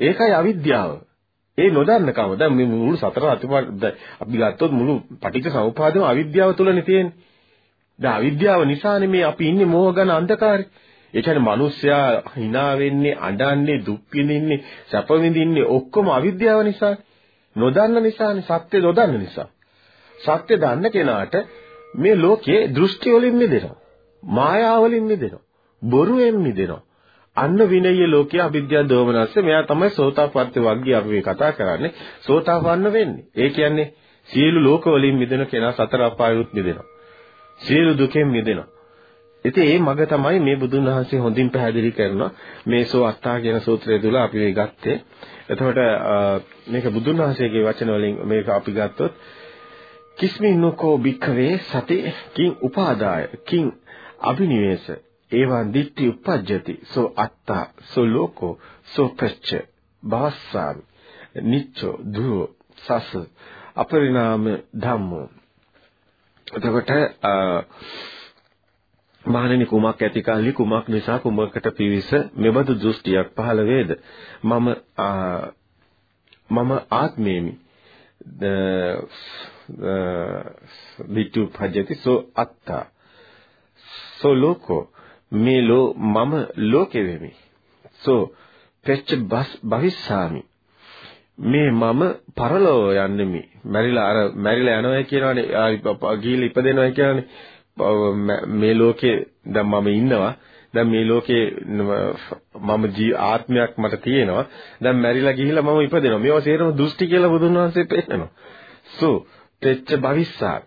ඒකයි අවිද්‍යාව ඒ නොදන්නකම දැන් මේ මුළු සතර අතිපත් අපි ගත්තොත් මුළු පටිච්ච සමුපාදම අවිද්‍යාව තුලනේ තියෙන්නේ දැන් අවිද්‍යාව නිසානේ මේ අපි ඉන්නේ මෝහගන අන්ධකාරේ ඒ කියන්නේ මිනිස්සයා hina වෙන්නේ, අඬන්නේ, දුක් විඳින්නේ, සැප විඳින්නේ ඔක්කොම අවිද්‍යාව නිසා. නොදන්න නිසානේ, සත්‍ය නොදන්න නිසා. සත්‍ය දන්න කෙනාට මේ ලෝකයේ දෘෂ්ටි වලින් මිදෙනවා. මායාව වලින් මිදෙනවා. බොරුවෙන් මිදෙනවා. අන්න විනය ලෝකයේ අවිද්‍යාව දෝමනස්ස මෙයා තමයි සෝතාපට්ටි වග්ගය අපි මේ කතා කරන්නේ. සෝතාපන්න වෙන්නේ. ඒ කියන්නේ සියලු ලෝක වලින් මිදෙන කෙනා සතර අපායුත් මිදෙනවා. සියලු දුකෙන් මිදෙනවා. ඉතින් ඒ මග තමයි මේ බුදුන් වහන්සේ හොඳින් පැහැදිලි කරනවා මේ සෝ අත්තා කියන සූත්‍රය තුල අපි මේ ගත්තේ. එතකොට මේක බුදුන් වහන්සේගේ වචන වලින් මේක අපි ගත්තොත් කිස්මින්නකෝ භික්ඛවේ සති කිං උපාදාය කිං අභිනිවේෂ ඒවං දිට්ඨි උපජ්ජති. සෝ අත්තා සෝ ලෝකෝ සෝ පච්ච භවස්සාමි. නිච්චෝ දුරෝ සස අපරිණාම ධම්මෝ. එතකොට මහණෙනි කුමක් ඇති කල්හි කුමක් නිසා කුමකට පිවිස මෙබඳු දෘෂ්ටියක් පහළ වේද? මම මම ආත්මේමි. විතු භජති සෝ අත්තා සෝ ලෝකෝ මේ ලෝ මම ලෝකෙ වෙමි. සෝ පෙච්ච භවිස්සාමි. මේ මම පරලෝ යන්නෙමි. මැරිලා අර මැරිලා යනවා කියනවානේ. ගිහිල්ලා ඉපදෙනවා කියනවානේ. මේ ලෝකේ දැන් මම ඉන්නවා. දැන් මේ ලෝකේ මම ජී ආත්මයක් මට තියෙනවා. දැන් මැරිලා ගිහිල්ලා මම ඉපදෙනවා. මේවා සේරම දෘෂ්ටි කියලා බුදුන් වහන්සේ පෙන්නනවා. සෝ තෙච්ච භවිස්සා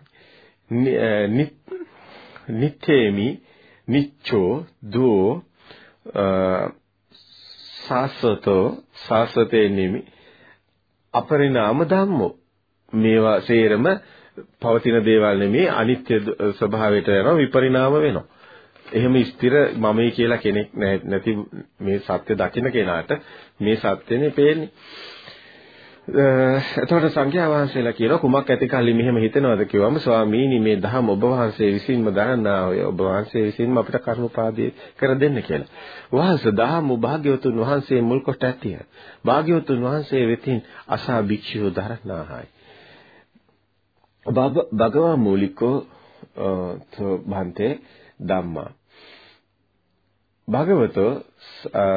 නිත්තේමි නිච්චෝ දෝ සාසතෝ සාසතේ නිමි අපරිණාම ධම්මෝ මේවා සේරම පවතින දේවල් නෙමේ අනිත්‍ය ස්වභාවයට යනවා විපරිණාම වෙනවා. එහෙම ස්ථිර මමයි කියලා කෙනෙක් නැති මේ සත්‍ය දකින්න කෙනාට මේ සත්‍යනේ පේන්නේ. එතකොට සංඝයා වහන්සේලා කියනවා කුමක් ඇති කල්ලි මෙහෙම හිතනවද කිව්වම ස්වාමීනි මේ දහම ඔබ වහන්සේ විසින්ම දරන්නා ඔය ඔබ වහන්සේ විසින්ම අපිට කර්මපාදී කර දෙන්න කියලා. වහන්සේ දහම භාග්‍යවතුන් වහන්සේ මුල් කොට ඇතිය. භාග්‍යවතුන් වහන්සේ වෙතින් අසා භික්ෂුව දරන්නාහයි. භගවා මූලිකෝ භන්තේ ධම්මා භගවතෝ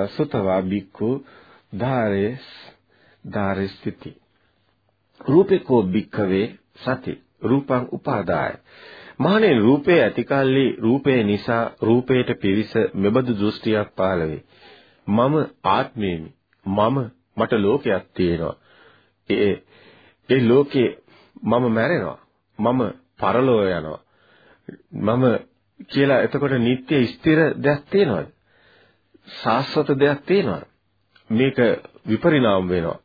සුතවා බික්ඛු ධාරේ ධාරේ ස්ථಿತಿ රූපේකෝ බික්ඛවේ සති රූපං උපාදාය මහණේ රූපේ ඇතිකල්ලි රූපේ නිසා රූපේට පිවිස මෙබඳු දෘෂ්ටියක් පහළ වේ මම ආත්මේමි මම මට ලෝකයක් තියෙනවා ඒ ඒ ලෝකේ මම මැරෙනවා. මම පරලෝ යනවා. මම කියලා එතකොට නිත්‍ය ස්ථිර දෙයක් තියෙනවද? සාස්වත දෙයක් තියෙනවද? මේක විපරිණාම වෙනවා.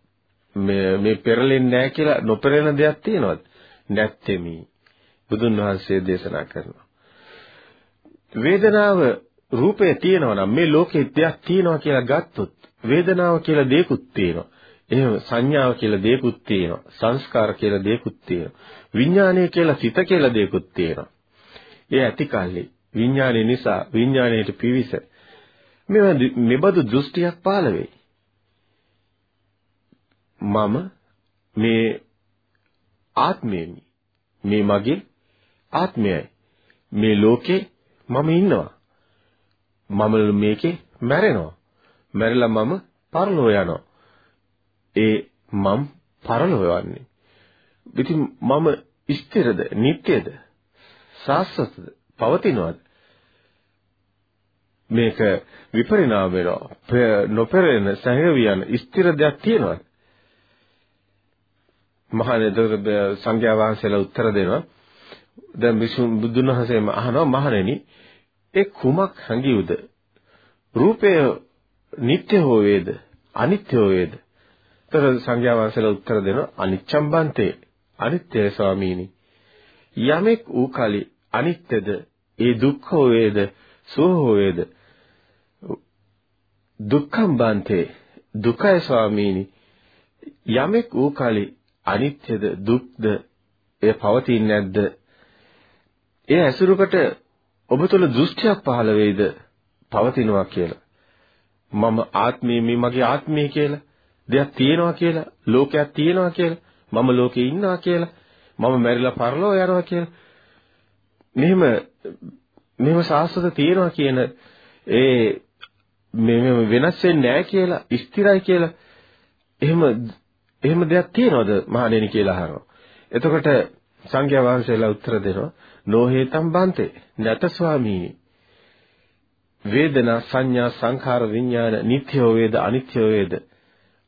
මේ මේ පෙරලෙන්නේ නැහැ කියලා නොපෙරෙන දෙයක් තියෙනවද? නැත්තේමි. බුදුන් වහන්සේ දේශනා කරනවා. වේදනාව රූපය තියෙනවා නම් මේ ලෝකේ දෙයක් තියෙනවා කියලා ගත්තොත් වේදනාව කියලා දෙයක්ත් තියෙනවා. එහෙම සංඥාව කියලා දෙයක්ත් තියෙනවා. සංස්කාර කියලා දෙයක්ත් තියෙනවා. විඥානය කියලා සිත කියලා දෙයක්ත් තියෙනවා. ඒ ඇති කල්ලි විඥානය නිසා විඥාණයට පිවිස මෙබඳු දෘෂ්ටියක් පාළ වෙයි. මම මේ ආත්මයමි. මේ මගේ ආත්මයයි. මේ ලෝකේ මම ඉන්නවා. මම මේකේ මැරෙනවා. මැරිලා මම පරලෝ යනවා. ඒ මම පරලොවන්නේ. ඉතින් මම ස්ථිරද, නිට්ටයද, සාස්වතද, පවතිනවද? මේක විපරිණාම වෙනවා. නොපෙරෙන සංයවියන ස්ථිර දෙයක් තියෙනවද? මහණෙනි සංඝයා වහන්සේලා උත්තර දෙනවා. දැන් විසු බුදුන් වහන්සේම අහනවා මහණෙනි ඒ කුමක් හංගියුද? රූපය නිට්ටය හෝ වේද? අනිත්‍ය හෝ වේද? උත්තර සංඝයා වහන්සේලා උත්තර දෙනවා අනිච්ඡම් බන්තේ අනිත්‍යයි ස්වාමීනි යමෙක් ඌ කලි අනිත්‍යද ඒ දුක්ඛ වේද සෝහ වේද දුක්ඛම් බන්තේ දුකයි ස්වාමීනි. යමෙක් ඌ කලි අනිත්‍යද දුක්ද එය පවතින්නේ නැද්ද? ඒ ඇසුරකට ඔබ තුළ දෘෂ්ටියක් පහළ වෙයිද? පවතිනවා කියලා. මම ආත්මය මේ මගේ ආත්මය කියලා. දෙයක් තියෙනවා කියලා. ලෝකයක් තියෙනවා කියලා. මම ලෝකේ ඉන්නවා කියලා. මම මැරිලා පරලෝ යනවා කියලා. මෙහෙම මෙහෙම සාස්වත තියෙනවා කියන ඒ මේ වෙනස් වෙන්නේ නැහැ කියලා ස්ථිරයි කියලා. එහෙම එහෙම දෙයක් තියනවද මහණෙනි කියලා අහනවා. එතකොට සංඝයා වහන්සේලා උත්තර දෙනවා නොහේතම් බන්තේ නැත ස්වාමී වේදනා සංඥා සංඛාර විඥාන නිත්‍යෝ වේද අනිත්‍යෝ වේද?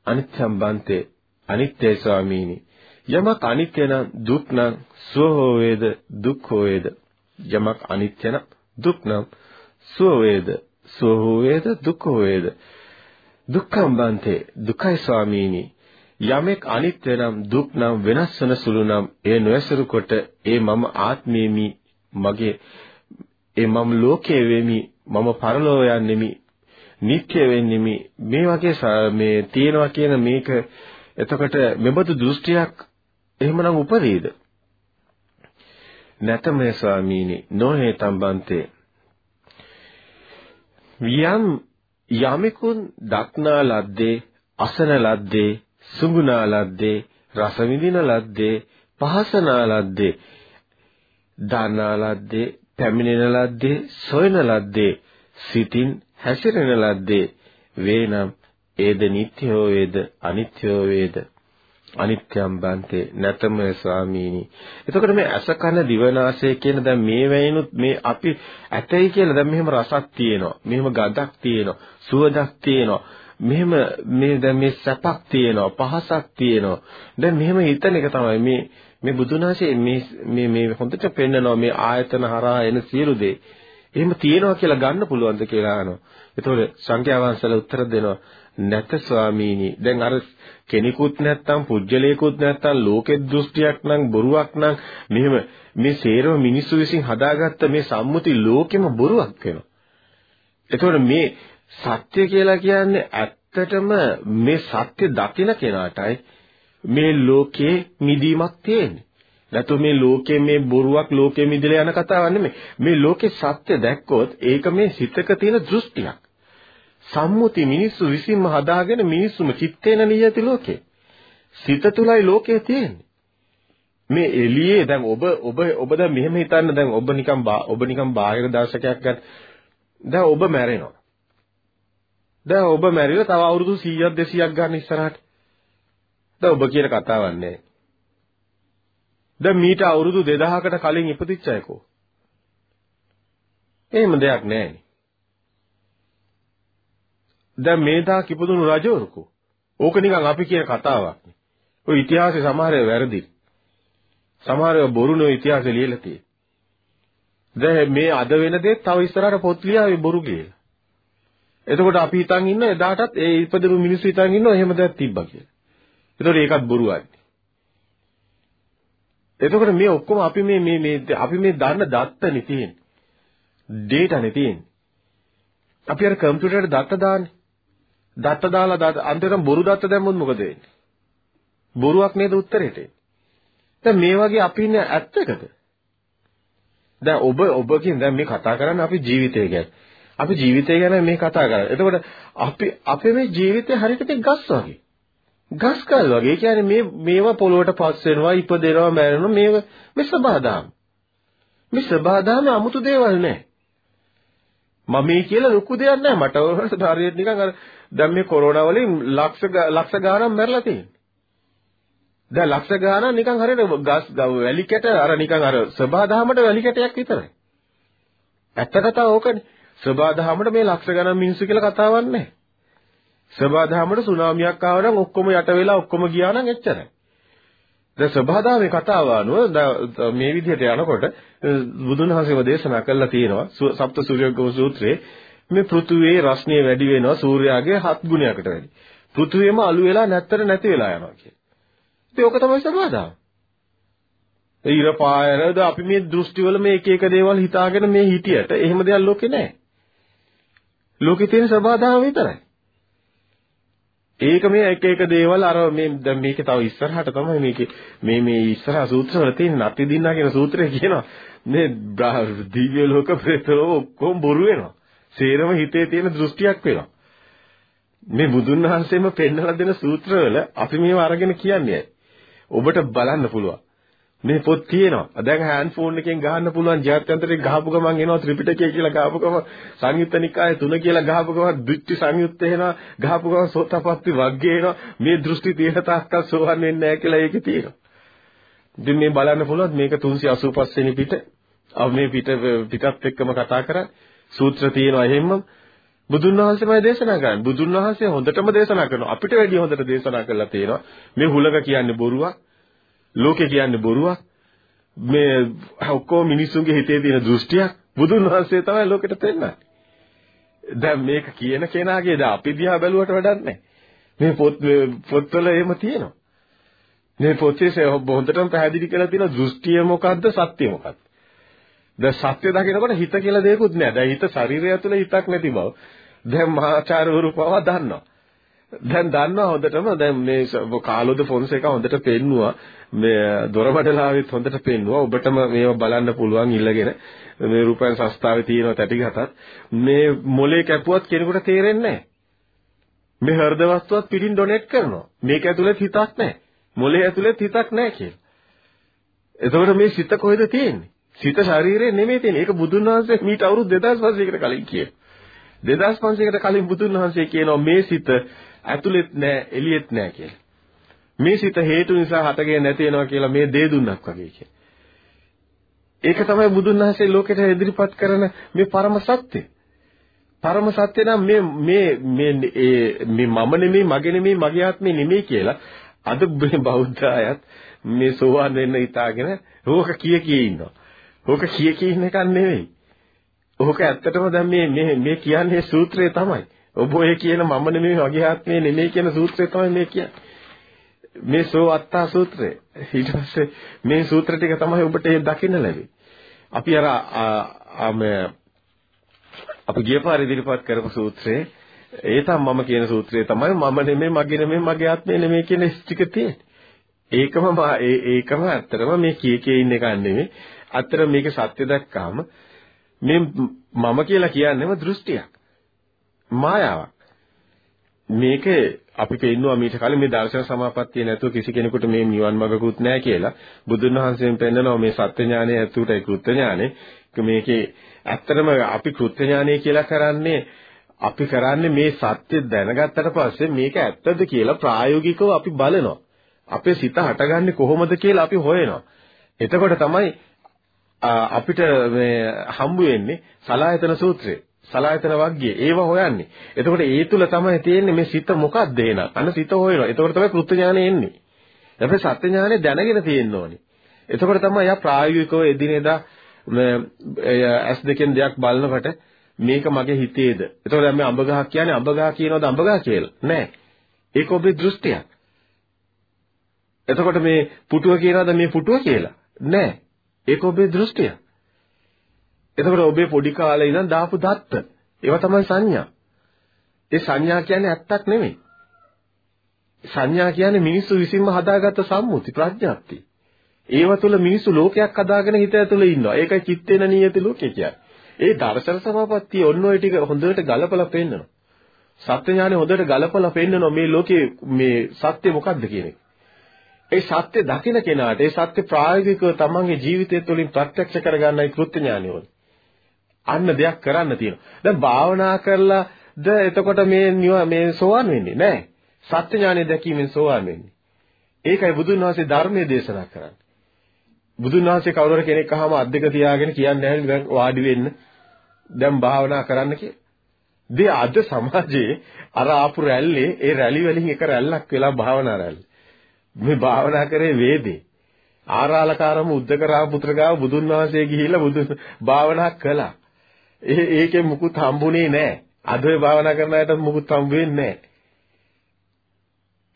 අනිත්‍යම් බන්තේ අනිත්‍යයි ස්වාමීනි. යමක් අනිත්‍ය නම් දුක් නම් සුව වේද දුක් වේද? යමක් අනිත්‍ය නම් දුක් නම් සුව වේද සුව වේද දුක් වේද? දුක්ඛම් බන්තේ දුකයි ස්වාමීනි. යමෙක් අනිත්‍ය නම් දුක් නම් වෙනස් වන සුළු නම් ඒ නොයසරු කොට ඒ මම ආත්මේමි මගේ ඒ මම ලෝකයේ වෙමි මම පරලෝව යන්නෙමි නිත්‍ය වෙන්නෙමි. මේ වගේ මේ තියෙනවා කියන මේක එතකොට මෙබඳු දෘෂ්ටියක් එහෙමනම් උපදීද නැත මේ ස්වාමීනි නොහේ තම්බන්තේ. යම් යමෙකුන් දක්නා ලද්දේ අසන ලද්දේ සුඟුනා ලද්දේ රස විඳින ලද්දේ පහසනා ලද්දේ දානා ලද්දේ පැමිණෙන ලද්දේ සොයන ලද්දේ සිතින් හැසිරෙන ලද්දේ වේනම් ඒද නිට්ඨයෝ වේද අනිත්‍යෝ වේද අනිත්‍යම් බන්තේ නැතම ස්වාමීනි. එතකොට මේ අස කන දිවනාසය කියන දැන් මේ වෙයිනුත් මේ අපි ඇතයි කියලා දැන් මෙහෙම රසක් තියෙනවා. මෙහෙම ගඳක් තියෙනවා. සුවඳක් තියෙනවා. මෙහෙම මේ දැන් මේ සැපක් තියෙනවා. පහසක් තියෙනවා. දැන් මෙහෙම හිතන එක තමයි මේ මේ බුදුනාසේ මේ මේ මේ හොඳට පෙන්නනවා මේ ආයතන හරහා එන සියලු දේ. එහෙම තියෙනවා කියලා ගන්න පුළුවන්ද කියලා අහනවා. එතකොට සංඛ්‍යා වංශල උත්තර දෙනවා. නැත ස්වාමීනි. දැන් අර කෙනෙකුත් නැත්තම් පුජ්‍යලයකුත් නැත්තම් ලෝකෙ දෘෂ්ටියක් නම් බොරුවක් නම් මෙහෙම මේ සේරම මිනිස්සු විසින් හදාගත්ත මේ සම්මුති ලෝකෙම බොරුවක් වෙනවා. එතකොට මේ සත්‍ය කියලා කියන්නේ ඇත්තටම මේ සත්‍ය දකින කෙනාටයි මේ ලෝකේ මිදීමක් තියෙන්නේ. නැතු මේ ලෝකයේ මේ බොරුවක් ලෝකයේ මිදලා යන කතාවක් නෙමෙයි. මේ ලෝකේ සත්‍ය දැක්කොත් ඒක මේ සිතක තියෙන දෘෂ්ටියක්. සම්මුති මිනිස්සු විසින්ම හදාගෙන මිනිස්සුම චිත්තේන නියති ලෝකේ. සිත තුලයි ලෝකය තියෙන්නේ. මේ එළියේ දැන් ඔබ ඔබ ඔබ දැන් මෙහෙම හිතන්න දැන් ඔබ නිකන් ඔබ නිකන් බාහිර දර්ශකයක් ගන්න. දැන් ඔබ මැරෙනවා. දැන් ඔබ මැරිලා තව අවුරුදු 100ක් 200ක් ගන්න ඉස්සරහට. දැන් ඔබ කියන කතාවක් නෑ. දැන් මීට අවුරුදු 2000කට කලින් ඉපදිච්ච අයකෝ. එහෙම දෙයක් නෑනේ. දැන් මේ දා කිපදුණු රජවරුකෝ. ඕක නිකන් අපි කියන කතාවක්. ඔය ඉතිහාසයේ සමහර ඒවා වැරදි. සමහර ඒවා බොරුනේ ඉතිහාසෙ ලියලා තියෙන්නේ. දැන් මේ අද වෙන දේ තව ඉස්සරහට පොත් ලියාවේ බොරු කියලා. එතකොට අපි හිතන් ඉන්න එදාටත් ඒ ඉපදුණු මිනිස්සු හිතන් ඉන්නවා එහෙම දෙයක් තිබ්බා කියලා. එතකොට ඒකත් බොරුවක්. එතකොට මේ ඔක්කොම අපි මේ මේ මේ අපි මේ දන්න දත්තනේ තියෙන්නේ. ඩේටානේ තියෙන්නේ. අපි අර කම්පියුටරේට දත්ත දාන්නේ. දත්ත දාලා අන්තිමට බොරු දත්ත දැම්මොත් මොකද වෙන්නේ? බොරුවක් නේද උත්තරේට එන්නේ. දැන් මේ වගේ අපි ඉන්නේ ඇත්තකද? දැන් ඔබ ඔබ කියන දැන් මේ කතා කරන්නේ අපි ජීවිතය ගැන. අපි ජීවිතය ගැන මේ කතා කරන්නේ. එතකොට අපි අපේ මේ ජීවිතය හරියට ගස් වගේ. ගස් කල් වගේ. ඒ කියන්නේ මේ මේවා පොළොවට පස් වෙනවා, ඉපදෙනවා, මැරෙනවා මේව මේ සබහාදාම. මේ සබහාදාම 아무තු දේවල් නෑ. මම මේ කියලා ලොකු දෙයක් නෑ. මට ඔයාලට හරියට නිකන් අර දැන් මේ කොරෝනා වලින් ලක්ෂ ලක්ෂ ගාණක් මැරලා තියෙනවා. දැන් ලක්ෂ ගාණක් නිකන් හරියට ගස් වැලි කැට අර නිකන් අර සබහාදාමට වැලි කැටයක් විතරයි. ඇත්ත කතාව ඕකනේ. සබහාදාමට මේ ලක්ෂ ගණන් මිනිස්සු කියලා කතාවක් නැහැ. සබාධාමට සුනාමියක් ආව නම් ඔක්කොම යට වෙලා ඔක්කොම ගියා නම් එච්චරයි. දැන් සබාධාමේ කතාව අනුව මේ විදිහට යනකොට බුදුන් වහන්සේම දේශනා කළා තියෙනවා සප්ත සූර්යග්ගම සූත්‍රයේ මේ පෘථුවියේ රශ්මිය වැඩි වෙනවා සූර්යාගේ හත් ගුණයකට වැඩි. පෘථුවියම අලු වෙලා නැත්තර නැති වෙලා යනවා කියන්නේ. ඉතින් ඕක තමයි සබාධාම. ඒ ඉර පායරද අපි මේ දෘෂ්ටිවල මේ එක එක දේවල් හිතාගෙන මේ හිටියට එහෙම දෙයක් ලෝකේ නැහැ. ලෝකේ තියෙන සබාධාම විතරයි. ඒක මේ එක එක දේවල් අර මේ දැන් මේකේ තව ඉස්සරහට තමයි මේකේ මේ මේ ඉස්සරහ සූත්‍රවල තියෙන නති දින්නා කියන සූත්‍රය කියනවා මේ දිව්‍ය ලෝක ප්‍රේත ලෝක ඔක්කොම බොරු වෙනවා. සේරම හිතේ තියෙන දෘෂ්ටියක් වෙනවා. මේ බුදුන් වහන්සේම පෙන්වලා දෙන සූත්‍රවල අපි මේව අරගෙන කියන්නේ. ඔබට බලන්න පුළුවන්. මේ පොත් තියෙනවා. දැන් හෑන්ඩ් ෆෝන් එකෙන් ගහන්න පුළුවන් ජාත්‍යන්තරේ ගහපු ගමන් එනවා ත්‍රිපිටකය කියලා ගහපු ගමන් සංයුත්ත නිකාය තුන කියලා ගහපු ගමන් ද්විත්‍ය සංයුත්ත එනවා ගහපු ගමන් සෝතපට්ටි වග්ගේ එනවා මේ දෘෂ්ටි තියෙන තාක්කල් සෝවන් වෙන්නේ නැහැ කියලා ඒකේ තියෙනවා. ඉතින් මේ බලන්න පුළුවන් මේක 385 වෙනි පිට. අව මේ පිට පිටත් එක්කම කතා කරන්නේ සූත්‍ර තියෙනවා එහෙමම බුදුන් වහන්සේමයි දේශනා කරන්නේ. බුදුන් වහන්සේ හොඳටම දේශනා කරනවා. අපිට වැඩිය හොඳට දේශනා කරලා තියෙනවා. මේ හුලක කියන්නේ බොරුවක්. ලෝකේ කියන්නේ බොරුවක්. මේ ඔක්කොම මිනිසුන්ගේ හිතේ තියෙන දෘෂ්ටියක් බුදුන් වහන්සේ තමයි ලෝකෙට පෙන්නන්නේ. දැන් මේක කියන කෙනාගේ දැන් අපි දිහා බැලුවට වැඩක් නැහැ. මේ පොත් පොත්වල එහෙම තියෙනවා. මේ පොතේ හොඳටම පැහැදිලි කරලා තියෙන දෘෂ්ටිය මොකද්ද සත්‍ය මොකද්ද? දැන් සත්‍ය දකිනකොට හිත කියලා දෙයක්වත් නැහැ. දැන් හිත ශරීරය ඇතුලේ හිතක් නැති බව. දැන් මහාචාර්යවරු පවා දන්නවා. දැන් දන්නවා හොඳටම. දැන් මේ කාලොද ෆොන්සේක හොඳට පෙන්නවා. මේ දොරබඩලාවෙත් හොඳට පෙන්නවා. ඔබටම මේව බලන්න පුළුවන් ඉල්ලගෙන. මේ රූපයන් සංස්ථාවේ තියෙන තැටි ගතත් මේ මොලේ කැපුවත් කෙනෙකුට තේරෙන්නේ නැහැ. මේ හෘද වස්තුවත් පිටින් ඩොනේට් කරනවා. මේක ඇතුළේ හිතක් නැහැ. මොලේ ඇතුළේ හිතක් නැහැ කියලා. එතකොට මේ සිත කොහෙද තියෙන්නේ? සිත ශරීරේ නෙමෙයි තියෙන්නේ. ඒක බුදුන් වහන්සේ මීට අවුරුදු 2500කට කලින් කියනවා. 2500කට කලින් බුදුන් වහන්සේ කියනවා මේ සිත ඇතුළෙත් නැහැ එළියෙත් නැහැ කියලා. මේ සිත හේතු නිසා හටගෙන නැති වෙනවා කියලා මේ දේ දුන්නක් වගේ කියලා. ඒක තමයි බුදුන් වහන්සේ ලෝකෙට ඉදිරිපත් කරන මේ පරම සත්‍ය. පරම සත්‍ය නම් මේ මේ මේ මේ මම නෙමෙයි මගේ නෙමෙයි මගේ ආත්මේ නෙමෙයි කියලා අද මේ බෞද්ධ අයත් මේ සෝවාන් වෙන්න හිතාගෙන ඕක කිය කිය ඉන්නවා. ඕක කිය කිය ඉන්න එකක් නෙමෙයි. ඕක ඇත්තටම දැන් මේ මේ මේ කියන්නේ සූත්‍රය තමයි. ඔබ ඔය කියන මම නෙමෙයි වගේ ආත්මේ නෙමෙයි කියන සූත්‍රය තමයි මේ කියන්නේ. මේ සෝ අත්තා සූත්‍රය. ඊට පස්සේ මේ සූත්‍ර ටික තමයි ඔබට ඒ දකින්න ලැබෙන්නේ. අපි අර අපි ගිය පාරේ ඉදිරිපත් කරපු සූත්‍රයේ ඒ තමයි මම කියන සූත්‍රය තමයි මම නෙමෙයි මගේ නෙමෙයි මගේ ආත්මේ නෙමෙයි කියන ටික තියෙන්නේ. ඒකම ඒකම ඇත්තටම මේ කී කී ඉන්න එක නෙමෙයි. අතර මේක සත්‍ය දැක්කාම මේ මම කියලා කියන්නේම දෘෂ්ටියක්. මායාවක්. මේක අපි පෙන්නවා මීට කලින් මේ දර්ශන සමාපත්තිය නැතුව කිසි කෙනෙකුට මේ නිවන් මඟකුත් නැහැ කියලා. බුදුන් වහන්සේෙන් පෙන්නනවා මේ සත්‍ය ඥානය ඇතුළට කෘත්‍ය ඥානෙ. මේකේ ඇත්තටම අපි කෘත්‍ය ඥානය කියලා කරන්නේ අපි කරන්නේ මේ සත්‍ය දැනගත්තට පස්සේ මේක ඇත්තද කියලා ප්‍රායෝගිකව අපි බලනවා. අපේ සිත හටගන්නේ කොහොමද කියලා අපි හොයනවා. එතකොට තමයි අපිට මේ හම්බ වෙන්නේ සලායතන සූත්‍රය. සලායතන වර්ගයේ ඒව හොයන්නේ. එතකොට ඒ තුල තමයි තියෙන්නේ මේ සිත මොකක්ද එන. අන්න සිත හොයනවා. එතකොට තමයි කෘත්‍ය ඥානෙ එන්නේ. ඊපස්සේ සත්‍ය ඥානෙ දැනගෙන තියෙන්න ඕනේ. එතකොට තමයි යා ප්‍රායෝගිකව එදිනෙදා ඇස් දෙකෙන් දෙයක් බලනකොට මේක මගේ හිතේද. එතකොට දැන් මේ අඹ ගහක් කියන්නේ අඹ ගහ කියනවද අඹ ගහ කියලා? නෑ. ඒක ඔබේ දෘෂ්ටියක්. එතකොට මේ පුටුව කියනවද මේ පුටුව කියලා? නෑ. ඒක ඔබේ දෘෂ්ටියක්. එතකොට ඔබේ පොඩි කාලේ ඉඳන් දාපු දත්ත. ඒවා තමයි සංඥා. ඒ සංඥා කියන්නේ ඇත්තක් නෙමෙයි. සංඥා කියන්නේ මිනිස්සු විසින්ම හදාගත්ත සම්මුති ප්‍රඥාප්තිය. ඒව තුළ මිනිස්සු ලෝකයක් හදාගෙන හිත ඇතුළේ ඉන්නවා. ඒකයි චිත්තේන නියති ලෝකේ කියන්නේ. ඒ දර්ශන සමාපත්තිය ඔන්න ඔය ටික හොඳට ගලපලා පෙන්නනවා. සත්‍ය ඥානෙ හොඳට ගලපලා පෙන්නනවා මේ ලෝකේ මේ සත්‍ය මොකක්ද කියන එක. ඒ සත්‍ය දකින කෙනාට ඒ සත්‍ය ප්‍රායෝගිකව තමන්ගේ ජීවිතය තුළින් ප්‍රත්‍යක්ෂ කරගන්නයි කෘත්‍ය ඥානය වල. අන්න දෙයක් කරන්න තියෙනවා. දැන් භාවනා කරලාද එතකොට මේ මේ සෝවන් වෙන්නේ නැහැ. සත්‍ය ඥානය දැකීමෙන් සෝවන් වෙන්නේ. ඒකයි බුදුන් වහන්සේ ධර්මයේ දේශනා කරන්නේ. බුදුන් වහන්සේ කවුරු කෙනෙක් අහම අත් දෙක තියාගෙන කියන්නේ නැහැ දැන් වාඩි වෙන්න. දැන් භාවනා කරන්න කියලා. දී අද සමාජයේ අර ආපු රැල්ලේ ඒ රැලි වලින් එක රැල්ලක් වෙලා භාවනා රැල්ල. මේ භාවනා කරේ වේදේ. ආරාලකාරම උද්දකරාම පුත්‍රගාව බුදුන් වහන්සේ ගිහිල්ලා බුදුන් භාවනා කළා. ඒ ඒකෙන් මුකුත් හම්බුනේ නැහැ. අද ඔය භාවනා කරන අයට මුකුත් හම්බ වෙන්නේ නැහැ.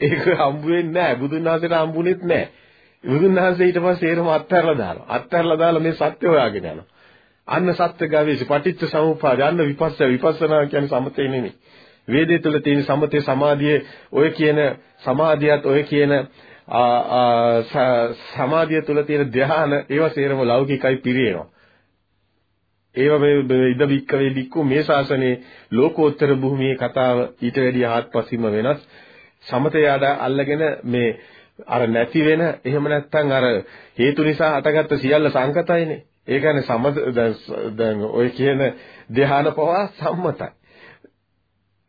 ඒක හම්බ වෙන්නේ නැහැ. බුදුන් වහන්සේට හම්බුනේත් නැහැ. බුදුන් වහන්සේ ඊට පස්සේ ඒරම අත්හැරලා දානවා. අත්හැරලා දාලා මේ සත්‍ය හොයාගෙන යනවා. අන්න සත්‍ය ගවේෂ පටිච්ච සමුප්පාද අන්න විපස්ස විපස්සනා කියන්නේ සමතේ නෙමෙයි. වේදේ තුල තියෙන සමතේ සමාධියේ ඔය කියන සමාධියත් ඔය කියන සමාධිය තුල තියෙන ධ්‍යාන ඒවා සේරම ලෞකිකයි පිරිනව. ඒව මේ ඉද වික්කවේ ලික්කු මේ ශාසනයේ ලෝකෝත්තර භූමියේ කතාව ඊට වැඩිය හාත්පසින්ම වෙනස්. සමතේ අල්ලගෙන මේ අර නැති වෙන එහෙම නැත්නම් අර හේතු නිසා හටගත්ත සියල්ල සංකතයිනේ. ඒ කියන්නේ සමත දැන් ඔය කියන ධ්‍යාන පවා සම්මතයි.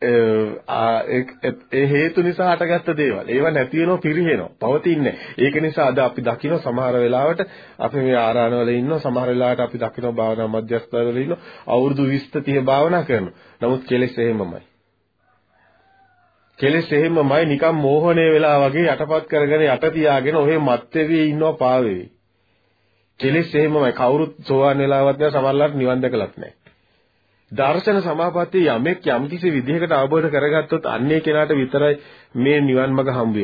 ඒ හේතු නිසා හටගත්ත දේවල්. ඒවා නැති වෙනව පිරිහෙනව. පවතින්නේ. ඒක නිසා අද අපි දකින සමහර වෙලාවට අපි මේ ආරාණවල ඉන්නවා සමහර වෙලාවට අපි දකින භාවනා මධ්‍යස්ථානවල ඉන්නවා අවුරුදු 20 30 භාවනා කරනවා. නමුත් කෙලෙස් එහෙමමයි. කෙලෙස් එහෙමමයි නිකන් මෝහණය වෙලා වගේ යටපත් කරගෙන යට තියාගෙන ඔහේ මත් වෙවි ඉන්නවා පාවෙවි. කෙලෙස් එහෙමමයි කවුරුත් සෝවාන් වෙලාවත් නෑ සමහරලාට නිවන් දැකලත් නෑ. දර්ශන සමාපatti යමෙක් යම්කිසි විදිහකට අවබෝධ කරගත්තොත් අන්නේ කෙනාට විතරයි මේ නිවන් මඟ හම්බ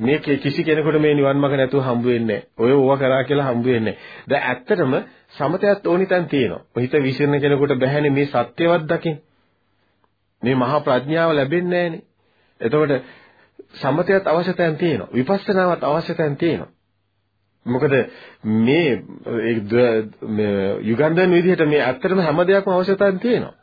මේ කිසි කෙනෙකුට මේ නිවන් මඟ නැතුව හම්බ වෙන්නේ ඔය ඕවා කරා කියලා හම්බ වෙන්නේ දැන් ඇත්තටම සමතයත් ඕනි තැන් තියෙනවා හිත විසිරෙන කෙනෙකුට බැහැනේ මේ සත්‍යවත් දකින්න මේ මහා ප්‍රඥාව ලැබෙන්නේ නැහනේ. එතකොට සමතයත් අවශ්‍ය තැන් තියෙනවා. විපස්සනාවත් අවශ්‍ය තැන් තියෙනවා. මොකද මේ යුගන්ධන් විදිහට මේ ඇත්තටම හැම දෙයක්ම අවශ්‍යතාවයන් තියෙනවා.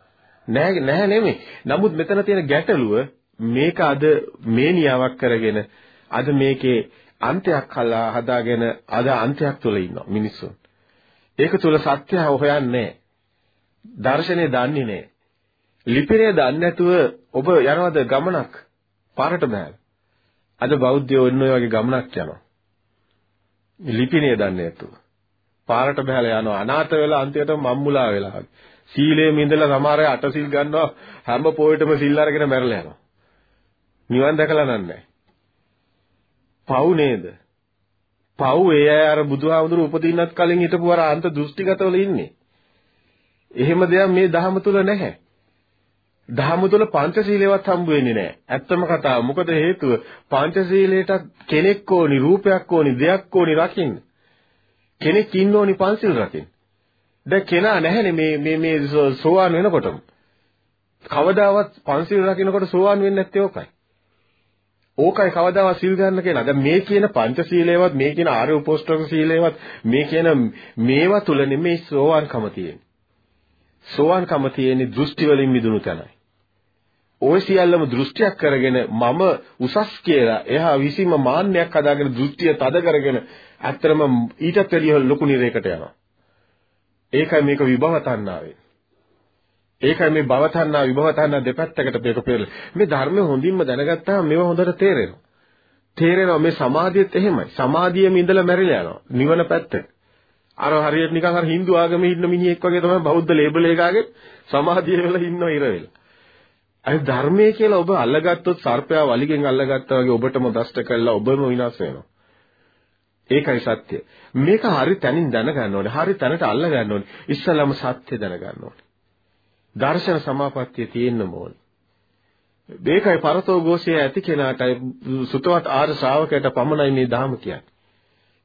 නෑ නෑ නෙමෙයි. නමුත් මෙතන තියෙන ගැටලුව මේක අද මේ නියාවක් කරගෙන අද මේකේ අන්තයක් කළා හදාගෙන අද අන්තයක් තුල ඉන්නවා මිනිස්සුන්. ඒක තුල සත්‍ය හොයන්නේ දර්ශනේ දන්නේ නෑ. ලිපිනේ දන්නේ නැතුව ඔබ යනවද ගමනක් පාරට බෑලා. අද බෞද්ධයෝ ඔන්න ඔය වගේ ගමනක් යනවා. ලිපිනේ දන්නේ නැතුව. පාරට බහලා යනවා අනාථ වෙලා අන්තිමට මම්මුලා වෙලා. සීලයේ ඉඳලා සමහර අය අටසිල් ගන්නවා හැම පොයටම සිල් අරගෙන මැරලා යනවා. නිවන් දැකලා නන්නේ. පව් නේද? පව් ඒ අය අර බුදුහාමුදුරු උපදින්නත් කලින් හිටපු අර අන්ත දෘෂ්ටිගතවල ඉන්නේ. එහෙම දෙයක් මේ ධහම තුල නැහැ. දහම තුල පංචශීලයවත් හම්බ වෙන්නේ නැහැ. ඇත්තම කතාව. මොකද හේතුව පංචශීලයට කෙනෙක් ඕනි, රූපයක් ඕනි, දෙයක් ඕනි රකින්න. කෙනෙක් ඉන්න ඕනි පංචශීල රකින්න. දැන් කෙනා නැහැනේ මේ මේ මේ සෝවාන් වෙනකොටම. කවදාවත් පංචශීල රකින්නකොට සෝවාන් වෙන්නේ නැත්තේ ඕකයි. ඕකයි කවදාවත් සිල් ගන්න කෙනා. දැන් මේ කියන පංචශීලයවත් මේ කියන ආර්ය උපෝෂ්ඨක සීලයවත් මේ කියන මේවා තුල නෙමෙයි සෝවාන්කම තියෙන්නේ. සෝවාන්කම තියෙන්නේ දෘෂ්ටි වලින් මිදුණු තැනයි. ওই සියල්ලම දෘෂ්ටියක් කරගෙන මම උසස් කියලා එහා විසීම මාන්නයක් හදාගෙන දෘෂ්ටිය තද කරගෙන ඇත්තරම ඊටත් වැඩිය ලොකු නිරේකට යනවා. ඒකයි මේක විභව තණ්හාවේ. ඒකයි මේ භව තණ්හා විභව තණ්හා දෙපැත්තකට මේක පෙරල. මේ ධර්මය හොඳින්ම දැනගත්තාම මේව හොඳට තේරෙනවා. තේරෙනවා මේ සමාධියත් එහෙමයි. සමාධියෙම ඉඳලා මැරිලා යනවා. නිවන පැත්තට. අර හරියට නිකන් අර Hindu ආගමේ ඉන්න මිනිහෙක් වගේ තමයි බෞද්ධ ලේබල් එකකගේ සමාධිය වෙලා ඉන්නව ඉර වෙලා. අය ධර්මයේ කියලා ඔබ අල්ලගත්තොත් සර්පයා වලිගෙන් අල්ලගත්තා වගේ ඔබටම දෂ්ට කළා ඔබම විනාශ වෙනවා. ඒකයි සත්‍ය. මේක හරි තැනින් දැනගන්න ඕනේ. හරි තැනට අල්ල ගන්න ඕනේ. ඉස්සලම සත්‍ය දැනගන්න ඕනේ. දර්ශන සමාපත්තිය තියෙන්න ඕනේ. මේකයි පරතෝ ഘോഷයේ ඇති කෙනාටයි සුතවත් ආර්ය ශ්‍රාවකයට පමණයි මේ ධර්ම කියන්නේ.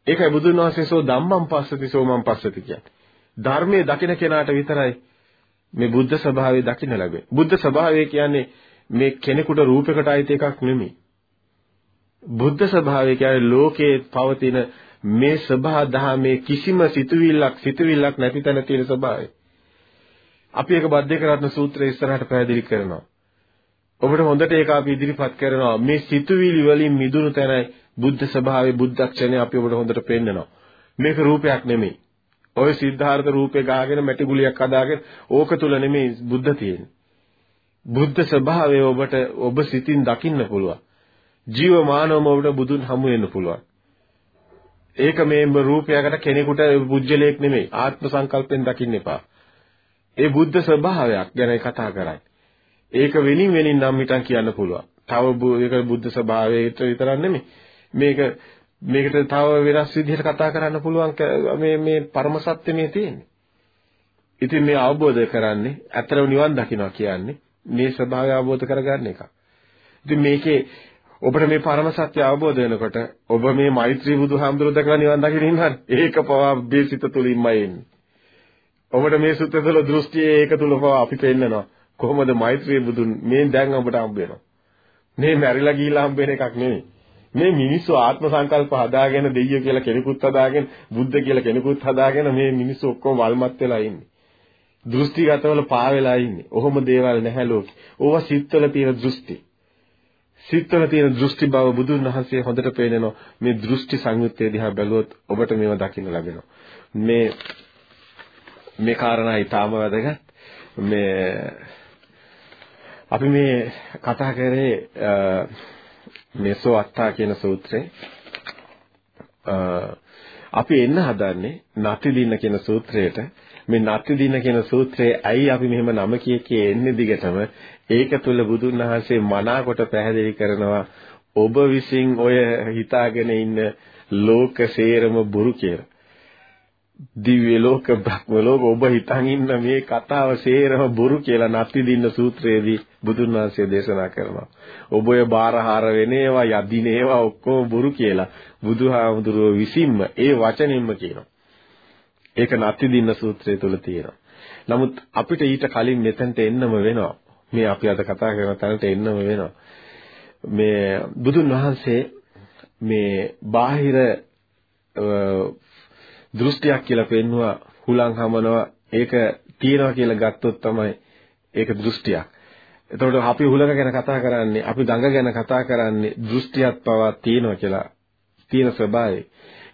ඒකයි බුදුන් වහන්සේ සෝ ධම්මං පස්සති සෝමං පස්සති කියන්නේ. ධර්මයේ දකින කෙනාට විතරයි මේ බුද්ධ ස්වභාවය දකින්න ලැබෙන්නේ. බුද්ධ ස්වභාවය කියන්නේ මේ කෙනෙකුට රූපයකට අයිති එකක් නෙමෙයි. බුද්ධ ස්වභාවය කියන්නේ ලෝකයේ පවතින මේ සබහා දහමේ කිසිම සිතුවිල්ලක් සිතුවිල්ලක් නැති තැන තියෙන ස්වභාවය. අපි ඒක බද්ධේකරත්න සූත්‍රයේ ඉස්සරහට පැහැදිලි කරනවා. ඔබට හොඳට ඒක අපි ඉදිරිපත් කරනවා. මේ සිතුවිලි වලින් මිදුණු තැනයි බුද්ධ ස්වභාවයේ බුද්ධක්ෂණය අපි ඔබට හොඳට පෙන්නනවා. මේක රූපයක් නෙමෙයි. ඔය සිද්ධාර්ථ රූපේ ගාගෙන මැටි ගුලියක් හදාගෙන ඕක තුල නෙමෙයි බුද්ධ තියෙන්නේ. බුද්ධ ස්වභාවය ඔබට ඔබ සිතින් දකින්න පුළුවන්. ජීවමානවම ඔබට බුදුන් හමු වෙන්න පුළුවන්. ඒක මේ රූපයකට කෙනෙකුට පුජ්‍යලයක් නෙමෙයි ආත්ම සංකල්පෙන් දකින්න එපා. ඒ බුද්ධ ස්වභාවයක් ගැන කතා කරන්නේ. ඒක වෙනින් වෙනින් නම් හිටන් කියන්න පුළුවන්. තව ඒක බුද්ධ ස්වභාවයට විතරක් නෙමෙයි. මේක මේකට තව වෙනස් විදිහට කතා කරන්න පුළුවන් මේ මේ පරම සත්‍ය මේ තියෙන්නේ. ඉතින් මේ අවබෝධ කරන්නේ අතරම නිවන් දකින්නවා කියන්නේ මේ ස්වභාවය අවබෝධ කරගන්න එක. ඉතින් මේකේ ඔබට මේ පරම සත්‍ය අවබෝධ වෙනකොට ඔබ මේ මෛත්‍රී බුදුහාමුදුරුවෝ දැකලා නිවන් දකින්න ඉන්නහන් ඒක පවා බේසිත තුලින්මයි එන්නේ. ඔබට මේ සුත්ත තුළ දෘෂ්ටියේ ඒක තුල පවා අපි පෙන්නනවා කොහොමද මෛත්‍රී බුදුන් මේ දැන් අපට හම්බ වෙනවා. මේ මැරිලා ගිහිලා හම්බ වෙන එකක් නෙමෙයි. මේ මිනිස්සු ආත්ම සංකල්ප හදාගෙන දෙයිය කියලා කෙනෙකුත් හදාගෙන බුද්ධ කියලා කෙනෙකුත් හදාගෙන මේ මිනිස්සු ඔක්කොම වල්මත් වෙලා ඉන්නේ. දෘෂ්ටිගතවල පා වෙලා ඉන්නේ. ඔහොම දේවල් නැහැ ලෝකේ. ඕවා සිත්වල තියෙන දෘෂ්ටි. සිත්වල තියෙන දෘෂ්ටි බව බුදුන් වහන්සේ හොඳට පේනනවා. මේ දෘෂ්ටි සංයුත්තේ දිහා බැලුවොත් ඔබට මේවා දකින්න ලැබෙනවා. මේ මේ කාරණා ඊටාම වැදගත්. මේ අපි මේ කතා කරේ මෙසෝ අත්තා කියන සූත්‍රේ. අපි එන්න හදන්නේ නති දින කියන සූත්‍රයට. මේ නති දින කියන සූත්‍රයේ ඇයි අපි මෙහෙම නම කිය කිය එන්නේ දිගටම? ඒක තුල බුදුන් වහන්සේ මනාකොට පැහැදිලි කරනවා ඔබ විසින් ඔය හිතාගෙන ඉන්න ලෝක සේරම බුරු කියලා. දිව්‍ය ලෝක බ්‍රහ්ම ලෝක ඔබ හිතන් ඉන්න මේ කතාව සේරම බොරු කියලා නැති දින්න සූත්‍රයේදී බුදුන් වහන්සේ දේශනා කරනවා. ඔබ ඔය බාරහාර වෙන ඒවා යදින ඒවා ඔක්කොම බොරු කියලා බුදුහාමුදුරුව විසින්ම ඒ වචනින්ම කියනවා. ඒක නැති දින්න සූත්‍රය තුල තියෙනවා. නමුත් අපිට ඊට කලින් මෙතනට එන්නම වෙනවා. මේ අපි අද කතා කරන තැනට එන්නම වෙනවා. මේ බුදුන් වහන්සේ මේ බාහිර දෘෂ්ටියක් කියලා පෙන්නවා හුලං හමනවා ඒක තියනවා කියලා ගත්තොත් තමයි ඒක දෘෂ්ටියක්. එතකොට අපි හුලඟ ගැන කතා කරන්නේ අපි දඟ ගැන කතා කරන්නේ දෘෂ්ටියක් පවා තියෙනවා කියලා තියෙන ස්වභාවය.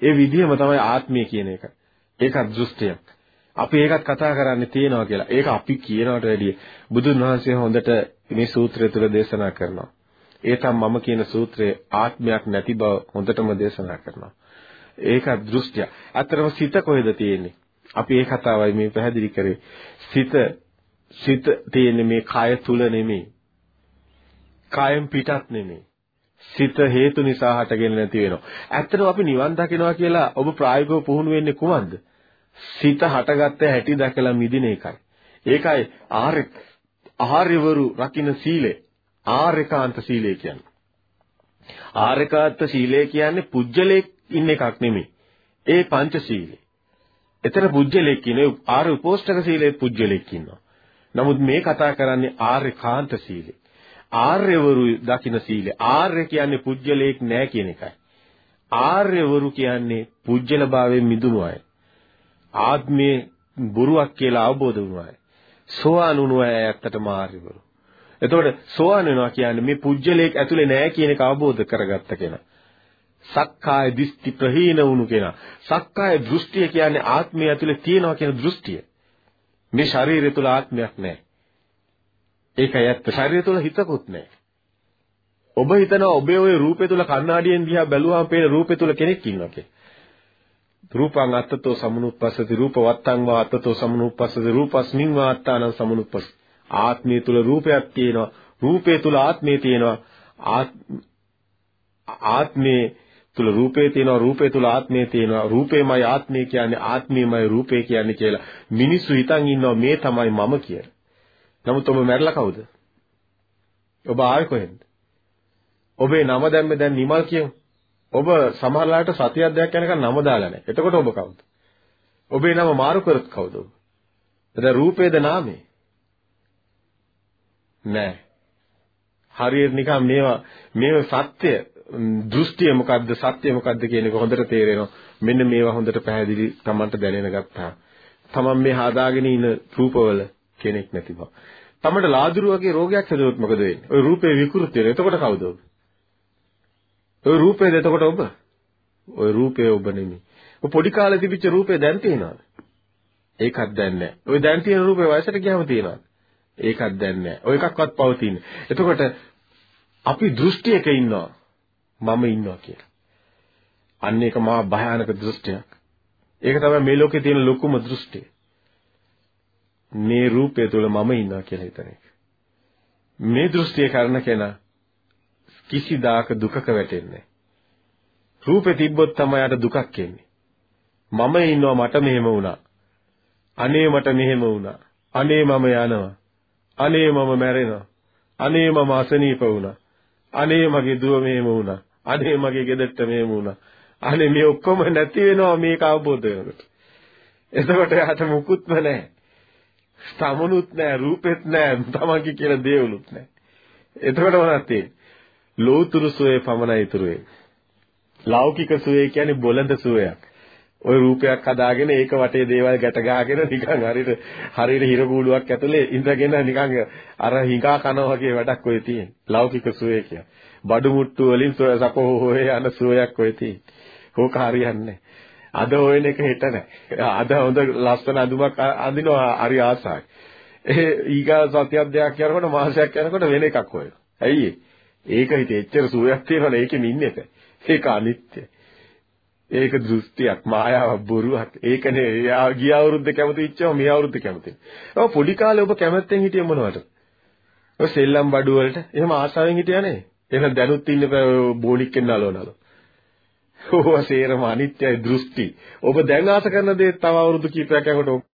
ඒ විදිහම තමයි ආත්මය කියන එක. ඒකත් දෘෂ්ටියක්. අපි ඒකත් කතා කරන්නේ තියෙනවා කියලා. ඒක අපි කියනවට වැඩිය බුදුන් වහන්සේ හොඳට මේ සූත්‍රය තුල දේශනා කරනවා. ඒ තම මම කියන සූත්‍රයේ ආත්මයක් නැති බව හොඳටම දේශනා කරනවා. ඒක දෘෂ්ටිය. අතරම සිත කොහෙද තියෙන්නේ? අපි ඒ කතාවයි මේ පැහැදිලි කරේ. සිත සිත තියෙන්නේ මේ කය තුල නෙමෙයි. කයෙන් පිටත් නෙමෙයි. සිත හේතු නිසා හටගෙන නැති වෙනවා. ඇත්තටම අපි නිවන් දකිනවා කියලා ඔබ ප්‍රායෝගිකව පුහුණු වෙන්නේ කොහොමද? සිත හටගත්ත හැටි දැකලා මිදින එකයි. ඒකයි ආර්ය ආර්යවරු රකින්න සීලය. ආර්යකාන්ත සීලය කියන්නේ. ආර්යකාන්ත සීලය කියන්නේ පුජ්‍යලේ ඉන්න එකක් නෙමෙයි. ඒ පංචශීලයේ. එතන පුජ්‍යලෙක් ඉන්නේ ආර්ය උපෝෂ්ඨක සීලයේ පුජ්‍යලෙක් ඉන්නවා. නමුත් මේ කතා කරන්නේ ආර්ය කාන්ත සීලය. ආර්යවරු දකින්න සීලය. ආර්ය කියන්නේ පුජ්‍යලෙක් නෑ කියන එකයි. ආර්යවරු කියන්නේ පුජ්‍යල භාවයෙන් මිදුණු අය. ආත්මේ බොරුවක් කියලා අවබෝධ වුණු අය. සෝවාන් වුණු අය ඇත්තටම ආර්යවරු. එතකොට සෝවාන් වෙනවා කියන්නේ මේ පුජ්‍යලයක් ඇතුලේ නෑ කියන එක අවබෝධ කරගත්ත කෙනා. සක්කාය දෘෂ්ටි ප්‍රහීන වුණු කෙනා. සක්කාය දෘෂ්ටිය කියන්නේ ආත්මය ඇතුලේ තියෙනවා කියන දෘෂ්ටිය. මේ ශරීරය තුල ආත්මයක් නැහැ. ඒකයි ඇත්ත. ශරීරය තුල හිතකුත් නැහැ. ඔබ හිතනවා ඔබේ ওই රූපේ තුල කණ්ණාඩියෙන් දිහා බැලුවාම පේන රූපේ තුල කෙනෙක් ඉන්නවා කියලා. රූපං අත්තතෝ සමනුප්පස්සති රූප වත්තං වා අත්තතෝ සමනුප්පස්සති රූපස්මින් වා අත්තානං සමනුප්පස්ස ආත්මය තුල රූපයක් තියෙනවා රූපේ තුල ආත්මය තියෙනවා ආත්මේ තුල රූපේ තියෙනවා රූපේ තුල ආත්මය තියෙනවා රූපේමයි ආත්මය කියන්නේ ආත්මයමයි රූපේ කියන්නේ කියලා මිනිස්සු හිතන් ඉන්නවා මේ තමයි මම කියලා. නමුත් ඔබ මැරලා කවුද? ඔබ ආවේ කොහෙන්ද? ඔබේ නම දැම්මේ දැන් නිමල් කියමු. ඔබ සමහරලාට සතියක් දෙකක් යනකම් නම දාලා නැහැ. එතකොට ඔබ කවුද? ඔබේ නම මාරු කරත් කවුද ඔබ? එතන රූපේද නාමේ? නෑ. හරියට නිකන් මේවා මේ සත්‍ය දෘෂ්ටිය මොකද්ද සත්‍ය මොකද්ද කියන එක හොඳට තේරෙනවා. මෙන්න මේවා හොඳට පැහැදිලි Tamanට දැනෙන ගත්තා. Taman මේ හදාගෙන ඉන රූපවල කෙනෙක් නැති බව. Tamanට ලාදුරු වගේ රෝගයක් හැදුවොත් මොකද වෙන්නේ? ওই රූපේ විකෘති වෙනවා. එතකොට කවුද ඔබ? ওই රූපේද එතකොට ඔබ? ওই රූපේ ඔබ නෙමෙයි. ඔය පොඩි කාලේ තිබිච්ච රූපේ දැන් තියෙනවද? ඒකත් දැන් නැහැ. ওই දැන් තියෙන රූපේ වයසට ගියාම තියෙනවද? ඒකත් දැන් නැහැ. ඔය එකක්වත් පවතින්නේ. එතකොට අපි දෘෂ්ටියක ඉන්නවා. මම ඉන්නවා කියලා. අන්න ඒක මහා භයානක දෘෂ්ටියක්. ඒක තමයි මේ ලෝකේ තියෙන ලොකුම දෘෂ්ටිය. මේ රූපය තුළ මම ඉන්නවා කියලා හිතන එක. මේ දෘෂ්ටිය කරන කෙනා කිසිදාක දුකක වැටෙන්නේ රූපේ තිබ්බොත් තමයි යට දුකක් එන්නේ. මම ඉන්නවා මට මෙහෙම වුණා. අනේ මට මෙහෙම වුණා. අනේ මම යනවා. අනේ මම මැරෙනවා. අනේ මම අසනීප වුණා. අනේ මගේ දුව මෙහෙම වුණා. අනේ මගේ ගෙදරට මෙහෙම වුණා. අනේ මේ ඔක්කොම නැති වෙනවා මේක අවබෝධ වෙනකොට. එතකොට යට මුකුත්ම නැහැ. සමනුත් නැහැ, රූපෙත් නැහැ, තමන්ගේ කියලා දේවලුත් නැහැ. එතකොට මොනවද තියෙන්නේ? ලෝතුරු සුවේ පමණයි ඉතුරු වෙන්නේ. ලෞකික සුවේ කියන්නේ බොළඳ සුවයක්. ওই රූපයක් හදාගෙන ඒක වටේ දේවල් ගැට ගහගෙන නිකන් හරියට හරියට හිර කූඩුවක් ඇතුලේ ඉඳගෙන නිකන් අර හිඟා කනවා වගේ වැඩක් ඔය තියෙන්නේ. ලෞකික සුවේ කිය. බඩු මුට්ටු වලින් සපෝ හොය යන සුවයක් ඔය තියෙන්නේ. ඕක හරියන්නේ අද හොයන එක හෙට නැහැ. අද හොඳ ලස්සන අඳුමක් අඳිනවා හරි ආසයි. ඒ ඊගා සත්‍යයක් දෙයක් යනකොට මාසයක් යනකොට වෙන එකක් හොයනවා. ඇයි ඒක හිතේ එච්චර සුවයක් තියෙනවනේ ඒකෙම ඉන්නේ නැහැ. ඒක අනිත්‍යයි. ඒක දෘෂ්ටියක් මායාවක් බොරුවක්. ඒකනේ ගිය අවුරුද්ද කැමති ඉච්චව මේ අවුරුද්ද කැමති. ඔව් පොඩි කාලේ ඔබ කැමැත්තෙන් හිටියේ මොනවද? ඔය සෙල්ලම් බඩු වලට එහෙම ආසාවෙන් හිටියා නේ. එහෙනම් දැනුත් ඉන්න බෝනික් කෙන්නලවනලු. ඕවා සේරම අනිත්‍යයි දෘෂ්ටි. ඔබ දැන් ආස කරන දේ තව අවුරුදු කිහිපයක් යනකොට